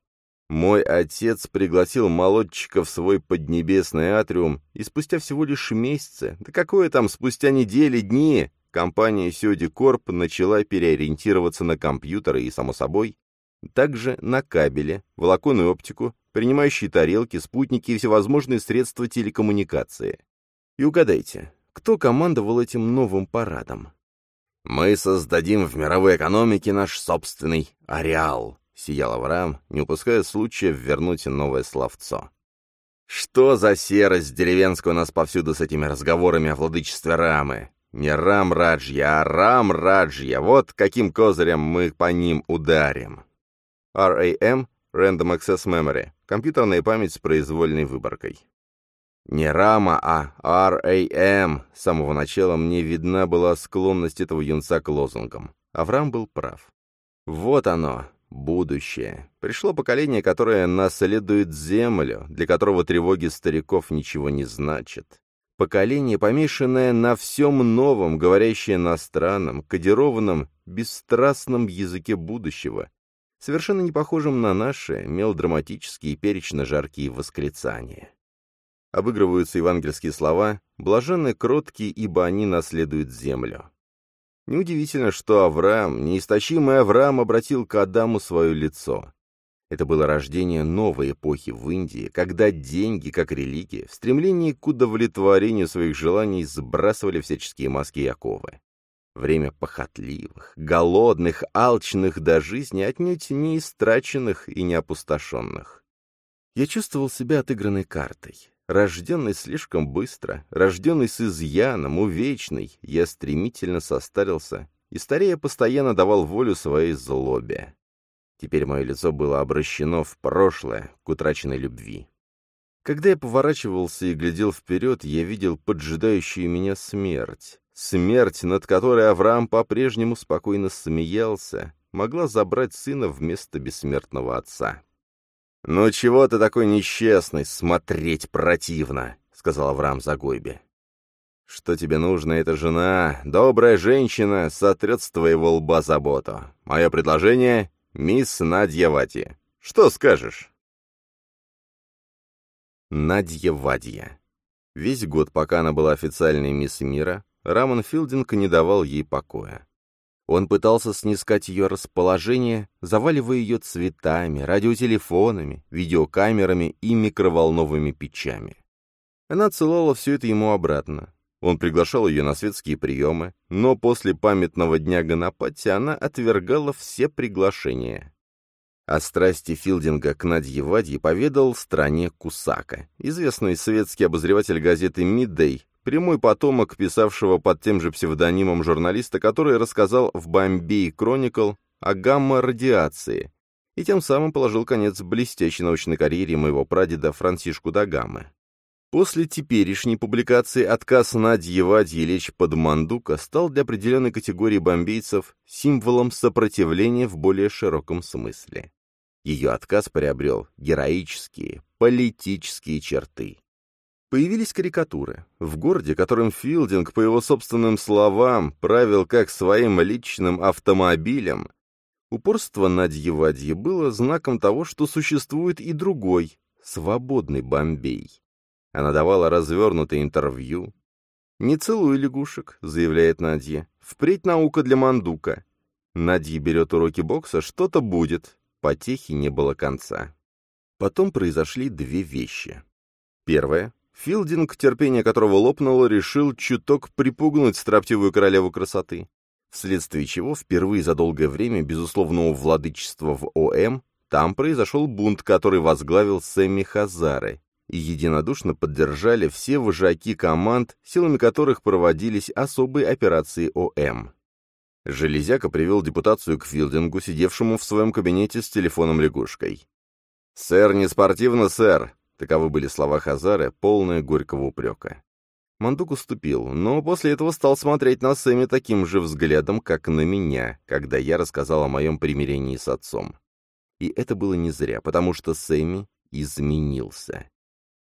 Мой отец пригласил молодчика в свой поднебесный атриум, и спустя всего лишь месяцы, да какое там, спустя недели, дни, компания Сёди Корп начала переориентироваться на компьютеры и, само собой, также на кабели, волоконную оптику, принимающие тарелки, спутники и всевозможные средства телекоммуникации. И угадайте, кто командовал этим новым парадом? «Мы создадим в мировой экономике наш собственный ареал», — сиял Авраам, не упуская случая вернуть новое словцо. «Что за серость деревенская у нас повсюду с этими разговорами о владычестве Рамы? Не Рам Раджья, а Рам Раджья. Вот каким козырем мы по ним ударим». RAM — Random Access Memory — компьютерная память с произвольной выборкой. Не Рама, а RAM. С самого начала мне видна была склонность этого юнца к лозунгам. Авраам был прав. Вот оно, будущее. Пришло поколение, которое наследует землю, для которого тревоги стариков ничего не значат. Поколение, помешанное на всем новом, говорящее на странном, кодированном, бесстрастном языке будущего, совершенно не похожем на наши мелодраматические перечно-жаркие восклицания обыгрываются евангельские слова «блаженны кроткие, ибо они наследуют землю». Неудивительно, что Авраам, неистощимый Авраам, обратил к Адаму свое лицо. Это было рождение новой эпохи в Индии, когда деньги, как религия, в стремлении к удовлетворению своих желаний сбрасывали всяческие маски и оковы. Время похотливых, голодных, алчных до жизни, отнюдь не истраченных и не опустошенных. Я чувствовал себя отыгранной картой. Рожденный слишком быстро, рожденный с изъяном, увечный, я стремительно состарился и, старея, постоянно давал волю своей злобе. Теперь мое лицо было обращено в прошлое, к утраченной любви. Когда я поворачивался и глядел вперед, я видел поджидающую меня смерть. Смерть, над которой Авраам по-прежнему спокойно смеялся, могла забрать сына вместо бессмертного отца. «Ну чего ты такой несчастный? Смотреть противно!» — сказал Авраам Загойбе. «Что тебе нужно, эта жена, добрая женщина, сотрет с твоего лба заботу. Мое предложение — мисс Надья Вати. Что скажешь?» Надья Вадья. Весь год, пока она была официальной мисс мира, Рамон Филдинг не давал ей покоя. Он пытался снискать ее расположение, заваливая ее цветами, радиотелефонами, видеокамерами и микроволновыми печами. Она отсылала все это ему обратно. Он приглашал ее на светские приемы, но после памятного дня Ганапати она отвергала все приглашения. О страсти Филдинга к Надье Вадье поведал стране Кусака, известный светский обозреватель газеты «Миддей», прямой потомок писавшего под тем же псевдонимом журналиста, который рассказал в «Бомбей Кроникл» о гамма-радиации, и тем самым положил конец блестящей научной карьере моего прадеда Франсишку Дагамы. После теперешней публикации отказ Надьи Вадьи лечь под мандука стал для определенной категории бомбейцев символом сопротивления в более широком смысле. Ее отказ приобрел героические, политические черты. Появились карикатуры. В городе, которым Филдинг, по его собственным словам, правил как своим личным автомобилем, упорство Надьи Вадьи было знаком того, что существует и другой, свободный Бомбей. Она давала развернутое интервью. «Не целуй лягушек», — заявляет Надья. «Впредь наука для мандука». Надья берет уроки бокса, что-то будет. Потехи не было конца. Потом произошли две вещи. Первое. Филдинг, терпение которого лопнуло, решил чуток припугнуть строптивую королеву красоты, вследствие чего впервые за долгое время безусловного владычества в ОМ там произошел бунт, который возглавил Сэмми Хазары, и единодушно поддержали все вожаки команд, силами которых проводились особые операции ОМ. Железяка привел депутацию к Филдингу, сидевшему в своем кабинете с телефоном-лягушкой. «Сэр, не спортивно, сэр!» Таковы были слова Хазары, полные горького упрека. Мандук уступил, но после этого стал смотреть на Сэмми таким же взглядом, как на меня, когда я рассказал о моем примирении с отцом. И это было не зря, потому что Сэмми изменился.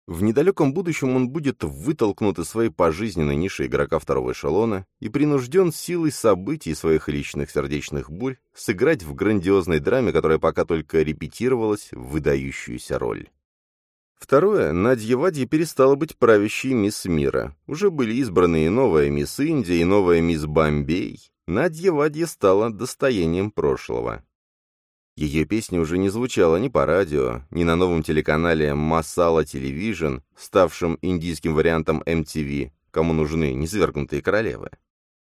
В недалеком будущем он будет вытолкнут из своей пожизненной ниши игрока второго эшелона и принужден силой событий своих личных сердечных бурь сыграть в грандиозной драме, которая пока только репетировалась, выдающуюся роль. Второе, Надья Вадья перестала быть правящей мисс мира. Уже были избраны и новая мисс Индия, и новая мисс Бомбей. Надья Вадья стала достоянием прошлого. Ее песня уже не звучала ни по радио, ни на новом телеканале Масала Television, ставшем индийским вариантом MTV, кому нужны низвергнутые королевы.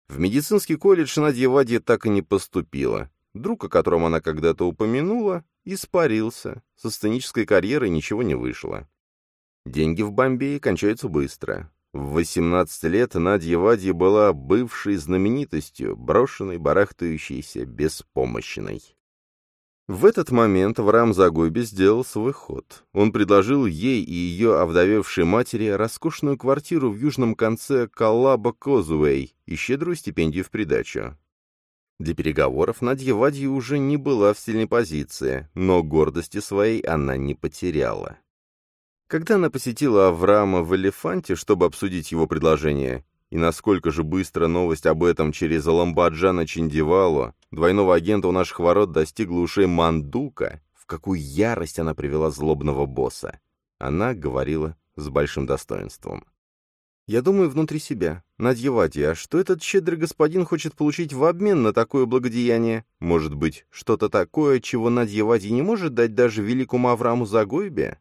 В медицинский колледж Надья Вадья так и не поступила. Друг, о котором она когда-то упомянула, испарился. Со сценической карьерой ничего не вышло. Деньги в Бомбее кончаются быстро. В 18 лет Надя Вадья была бывшей знаменитостью, брошенной, барахтающейся, беспомощной. В этот момент Врам Загойби сделал свой ход. Он предложил ей и ее овдовевшей матери роскошную квартиру в южном конце Калаба Козуэй и щедрую стипендию в придачу. Для переговоров Надья Вадья уже не была в сильной позиции, но гордости своей она не потеряла. Когда она посетила Авраама в Элефанте, чтобы обсудить его предложение, и насколько же быстро новость об этом через Ламбаджана Чиндивалу, двойного агента у наших ворот, достигла ушей Мандука, в какую ярость она привела злобного босса. Она говорила с большим достоинством. Я думаю внутри себя. Надья Вадья, а что этот щедрый господин хочет получить в обмен на такое благодеяние? Может быть, что-то такое, чего Надья Вадья не может дать даже великому Аврааму Загойбе?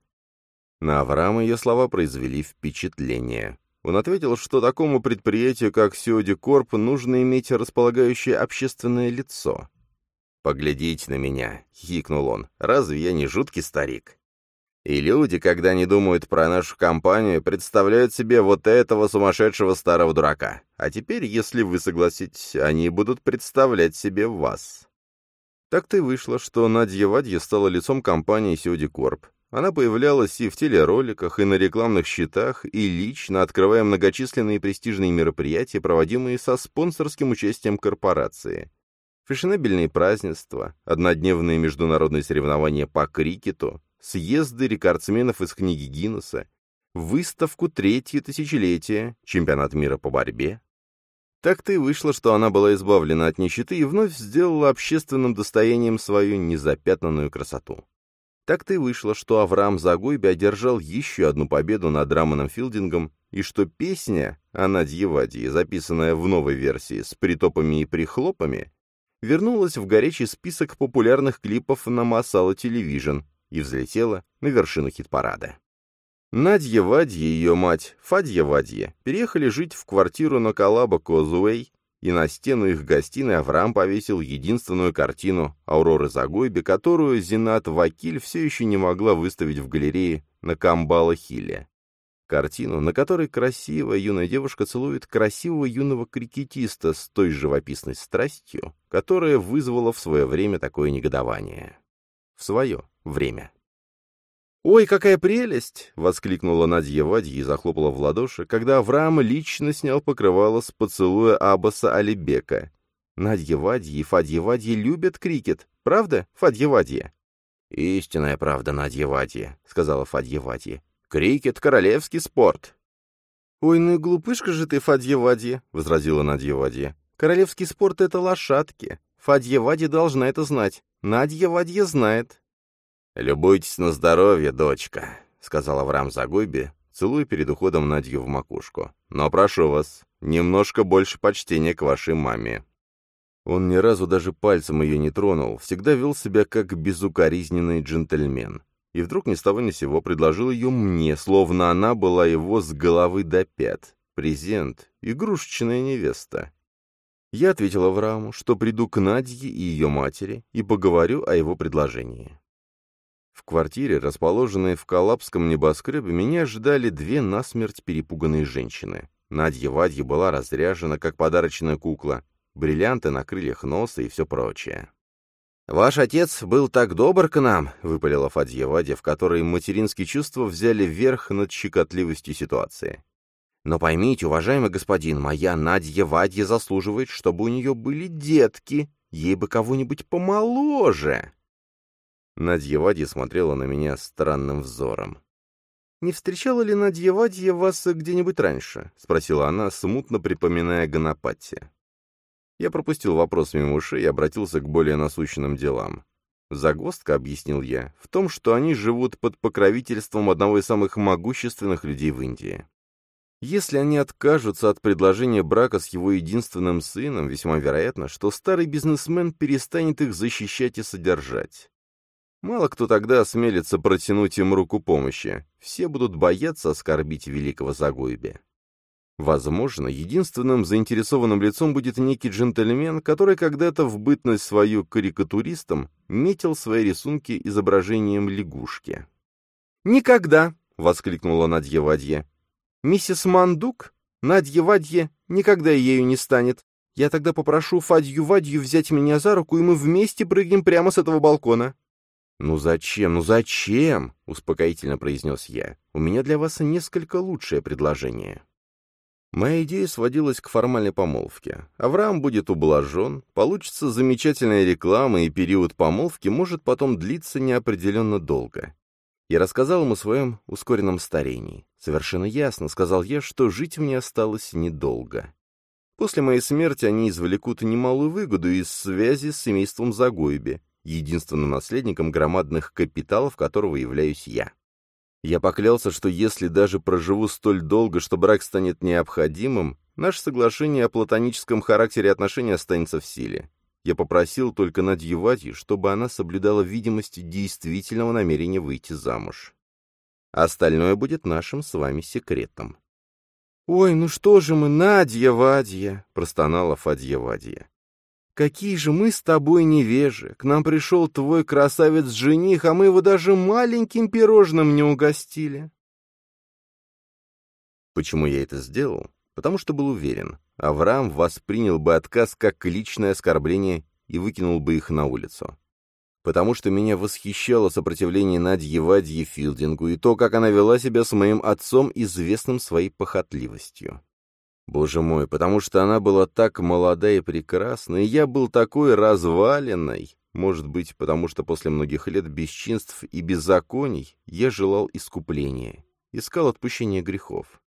На Авраама ее слова произвели впечатление. Он ответил, что такому предприятию, как Сиоди Корп, нужно иметь располагающее общественное лицо. «Поглядите на меня», — хикнул он, — «разве я не жуткий старик?» И люди, когда не думают про нашу компанию, представляют себе вот этого сумасшедшего старого дурака. А теперь, если вы согласитесь, они будут представлять себе вас. Так-то и вышло, что Надя Вадья стала лицом компании Сёди Корп. Она появлялась и в телероликах, и на рекламных счетах, и лично, открывая многочисленные престижные мероприятия, проводимые со спонсорским участием корпорации. Фешенебельные празднества, однодневные международные соревнования по крикету, съезды рекордсменов из книги Гиннесса, выставку третье тысячелетие, чемпионат мира по борьбе. Так-то и вышло, что она была избавлена от нищеты и вновь сделала общественным достоянием свою незапятнанную красоту. Так-то и вышло, что Авраам Загойби одержал еще одну победу над Раманом Филдингом, и что песня о Надье записанная в новой версии с притопами и прихлопами, вернулась в горячий список популярных клипов на Масала Телевижн и взлетела на вершину хит-парада. Надья Вадье и ее мать, Фадья Вадье, переехали жить в квартиру на Калаба Козуэй, и на стену их гостиной Авраам повесил единственную картину Ауроры Загойби, которую Зинат Вакиль все еще не могла выставить в галерее на Камбала-Хилле. Картину, на которой красивая юная девушка целует красивого юного крикетиста с той живописной страстью, которая вызвала в свое время такое негодование. В свое время. «Ой, какая прелесть!» — воскликнула Надья Вадья и захлопала в ладоши, когда Авраам лично снял покрывало с поцелуя Аббаса Алибека. Надья Вадья и Фадья Вадья любят крикет, правда, Фадья Вадья? «Истинная правда, Надья Вадья», — сказала Фадья Вадья. «Крикет — королевский спорт». «Ой, ну и глупышка же ты, Фадья Вадья», — возразила Надья Вадья. «Королевский спорт — это лошадки. Фадья Вадья должна это знать. Надья Вадья знает». «Любуйтесь на здоровье, дочка», — сказал Авраам Загойби, целуя перед уходом Надью в макушку. «Но прошу вас, немножко больше почтения к вашей маме». Он ни разу даже пальцем ее не тронул, всегда вел себя как безукоризненный джентльмен. И вдруг ни с того ни сего предложил ее мне, словно она была его с головы до пят. Презент, игрушечная невеста. Я ответил Аврааму, что приду к Надье и ее матери и поговорю о его предложении. В квартире, расположенной в Калабском небоскребе, меня ожидали две насмерть перепуганные женщины. Надя Вадья была разряжена, как подарочная кукла, бриллианты на крыльях носа и все прочее. «Ваш отец был так добр к нам», — выпалила Фадья Вадья, в которой материнские чувства взяли верх над щекотливостью ситуации. «Но поймите, уважаемый господин, моя Надя Вадья заслуживает, чтобы у нее были детки, ей бы кого-нибудь помоложе». Надья Вадья смотрела на меня странным взором. «Не встречала ли Надья Вадья вас где-нибудь раньше?» — спросила она, смутно припоминая Ганапати. Я пропустил вопрос мимо ушей и обратился к более насущным делам. Загвоздка, объяснил я, в том, что они живут под покровительством одного из самых могущественных людей в Индии. Если они откажутся от предложения брака с его единственным сыном, весьма вероятно, что старый бизнесмен перестанет их защищать и содержать. Мало кто тогда осмелится протянуть им руку помощи. Все будут бояться оскорбить великого Загойбе. Возможно, единственным заинтересованным лицом будет некий джентльмен, который когда-то в бытность свою карикатуристом метил свои рисунки изображением лягушки. «Никогда!» — воскликнула Надья Вадье. «Миссис Мандук? Надья Вадье никогда ею не станет. Я тогда попрошу Фадью Вадью взять меня за руку, и мы вместе прыгнем прямо с этого балкона». «Ну зачем, ну зачем?» — успокоительно произнес я. «У меня для вас несколько лучшее предложение». Моя идея сводилась к формальной помолвке. Авраам будет ублажен, получится замечательная реклама, и период помолвки может потом длиться неопределенно долго. Я рассказал ему о своем ускоренном старении. Совершенно ясно, сказал я, что жить мне осталось недолго. После моей смерти они извлекут немалую выгоду из связи с семейством Загойби, единственным наследником громадных капиталов, которого являюсь я. Я поклялся, что если даже проживу столь долго, что брак станет необходимым, наше соглашение о платоническом характере отношений останется в силе. Я попросил только Надью Вати, чтобы она соблюдала видимость действительного намерения выйти замуж. Остальное будет нашим с вами секретом. «Ой, ну что же мы, Надя Вадья!» — простонала Фадья Вадья. Какие же мы с тобой невежи! К нам пришел твой красавец-жених, а мы его даже маленьким пирожным не угостили. Почему я это сделал? Потому что был уверен, Авраам воспринял бы отказ как личное оскорбление и выкинул бы их на улицу. Потому что меня восхищало сопротивление Надьи Вадьи Филдингу и то, как она вела себя с моим отцом, известным своей похотливостью. Боже мой, потому что она была так молода и прекрасна, и я был такой разваленной. Может быть, потому что после многих лет бесчинств и беззаконий я желал искупления, искал отпущения грехов.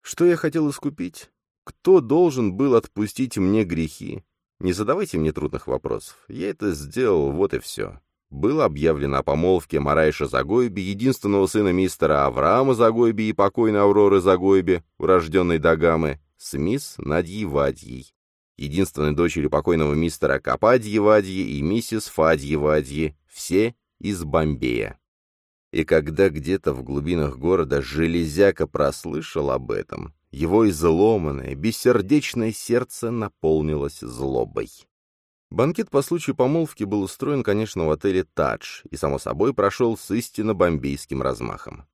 Что я хотел искупить? Кто должен был отпустить мне грехи? Не задавайте мне трудных вопросов. Я это сделал, вот и все. Было объявлено о помолвке Марайша Загойби, единственного сына мистера Авраама Загойби и покойной Авроры Загойби, урожденной Дагамы, с мисс Надьей Вадьей, единственной дочерью покойного мистера Кападьи Вадьи и миссис Фадьи Вадьи, все из Бомбея. И когда где-то в глубинах города железяка прослышал об этом, его изломанное, бессердечное сердце наполнилось злобой. Банкет по случаю помолвки был устроен, конечно, в отеле «Тадж» и, само собой, прошел с истинно бомбейским размахом.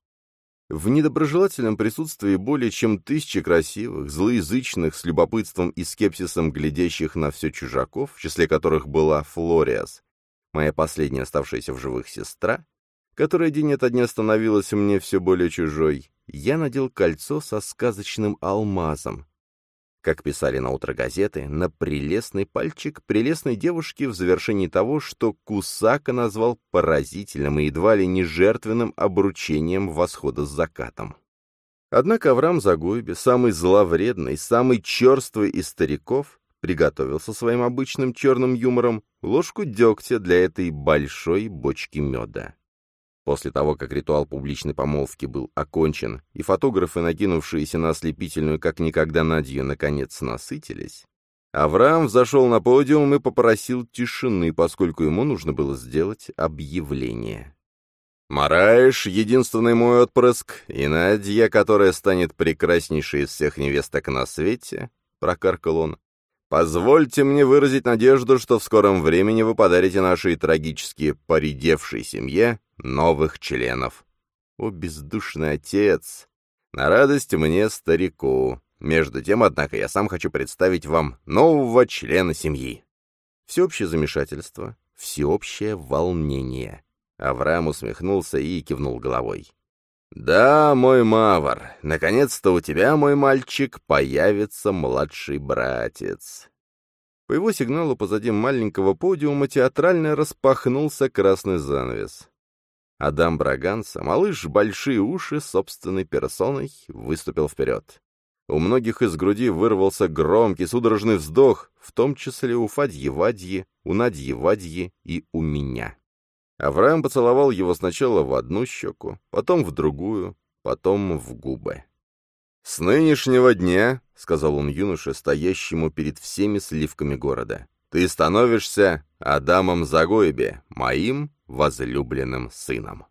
В недоброжелательном присутствии более чем тысячи красивых, злоязычных, с любопытством и скепсисом глядящих на все чужаков, в числе которых была Флориас, моя последняя оставшаяся в живых сестра, которая день ото дня становилась мне все более чужой, я надел кольцо со сказочным алмазом, как писали на утро газеты, на прелестный пальчик прелестной девушки в завершении того, что Кусака назвал поразительным и едва ли не жертвенным обручением восхода с закатом. Однако Авраам Загойбе, самый зловредный, самый черствый из стариков, приготовил со своим обычным черным юмором ложку дегтя для этой большой бочки меда. После того, как ритуал публичной помолвки был окончен, и фотографы, накинувшиеся на ослепительную как никогда Надью, наконец насытились, Авраам взошел на подиум и попросил тишины, поскольку ему нужно было сделать объявление. «Мараиш — единственный мой отпрыск, и Надя, которая станет прекраснейшей из всех невесток на свете», — прокаркал он, Позвольте мне выразить надежду, что в скором времени вы подарите нашей трагически поредевшей семье новых членов. О, бездушный отец! На радость мне, старику. Между тем, однако, я сам хочу представить вам нового члена семьи. Всеобщее замешательство, всеобщее волнение. Авраам усмехнулся и кивнул головой. «Да, мой Мавр, наконец-то у тебя, мой мальчик, появится младший братец». По его сигналу позади маленького подиума театрально распахнулся красный занавес. Адам Браганса, малыш большие уши собственной персоной, выступил вперед. У многих из груди вырвался громкий судорожный вздох, в том числе у Фадьи Вадьи, у Надьи Вадьи и у меня. Авраам поцеловал его сначала в одну щеку, потом в другую, потом в губы. «С нынешнего дня», — сказал он юноше, стоящему перед всеми сливками города, — «ты становишься Адамом Загоебе, моим возлюбленным сыном».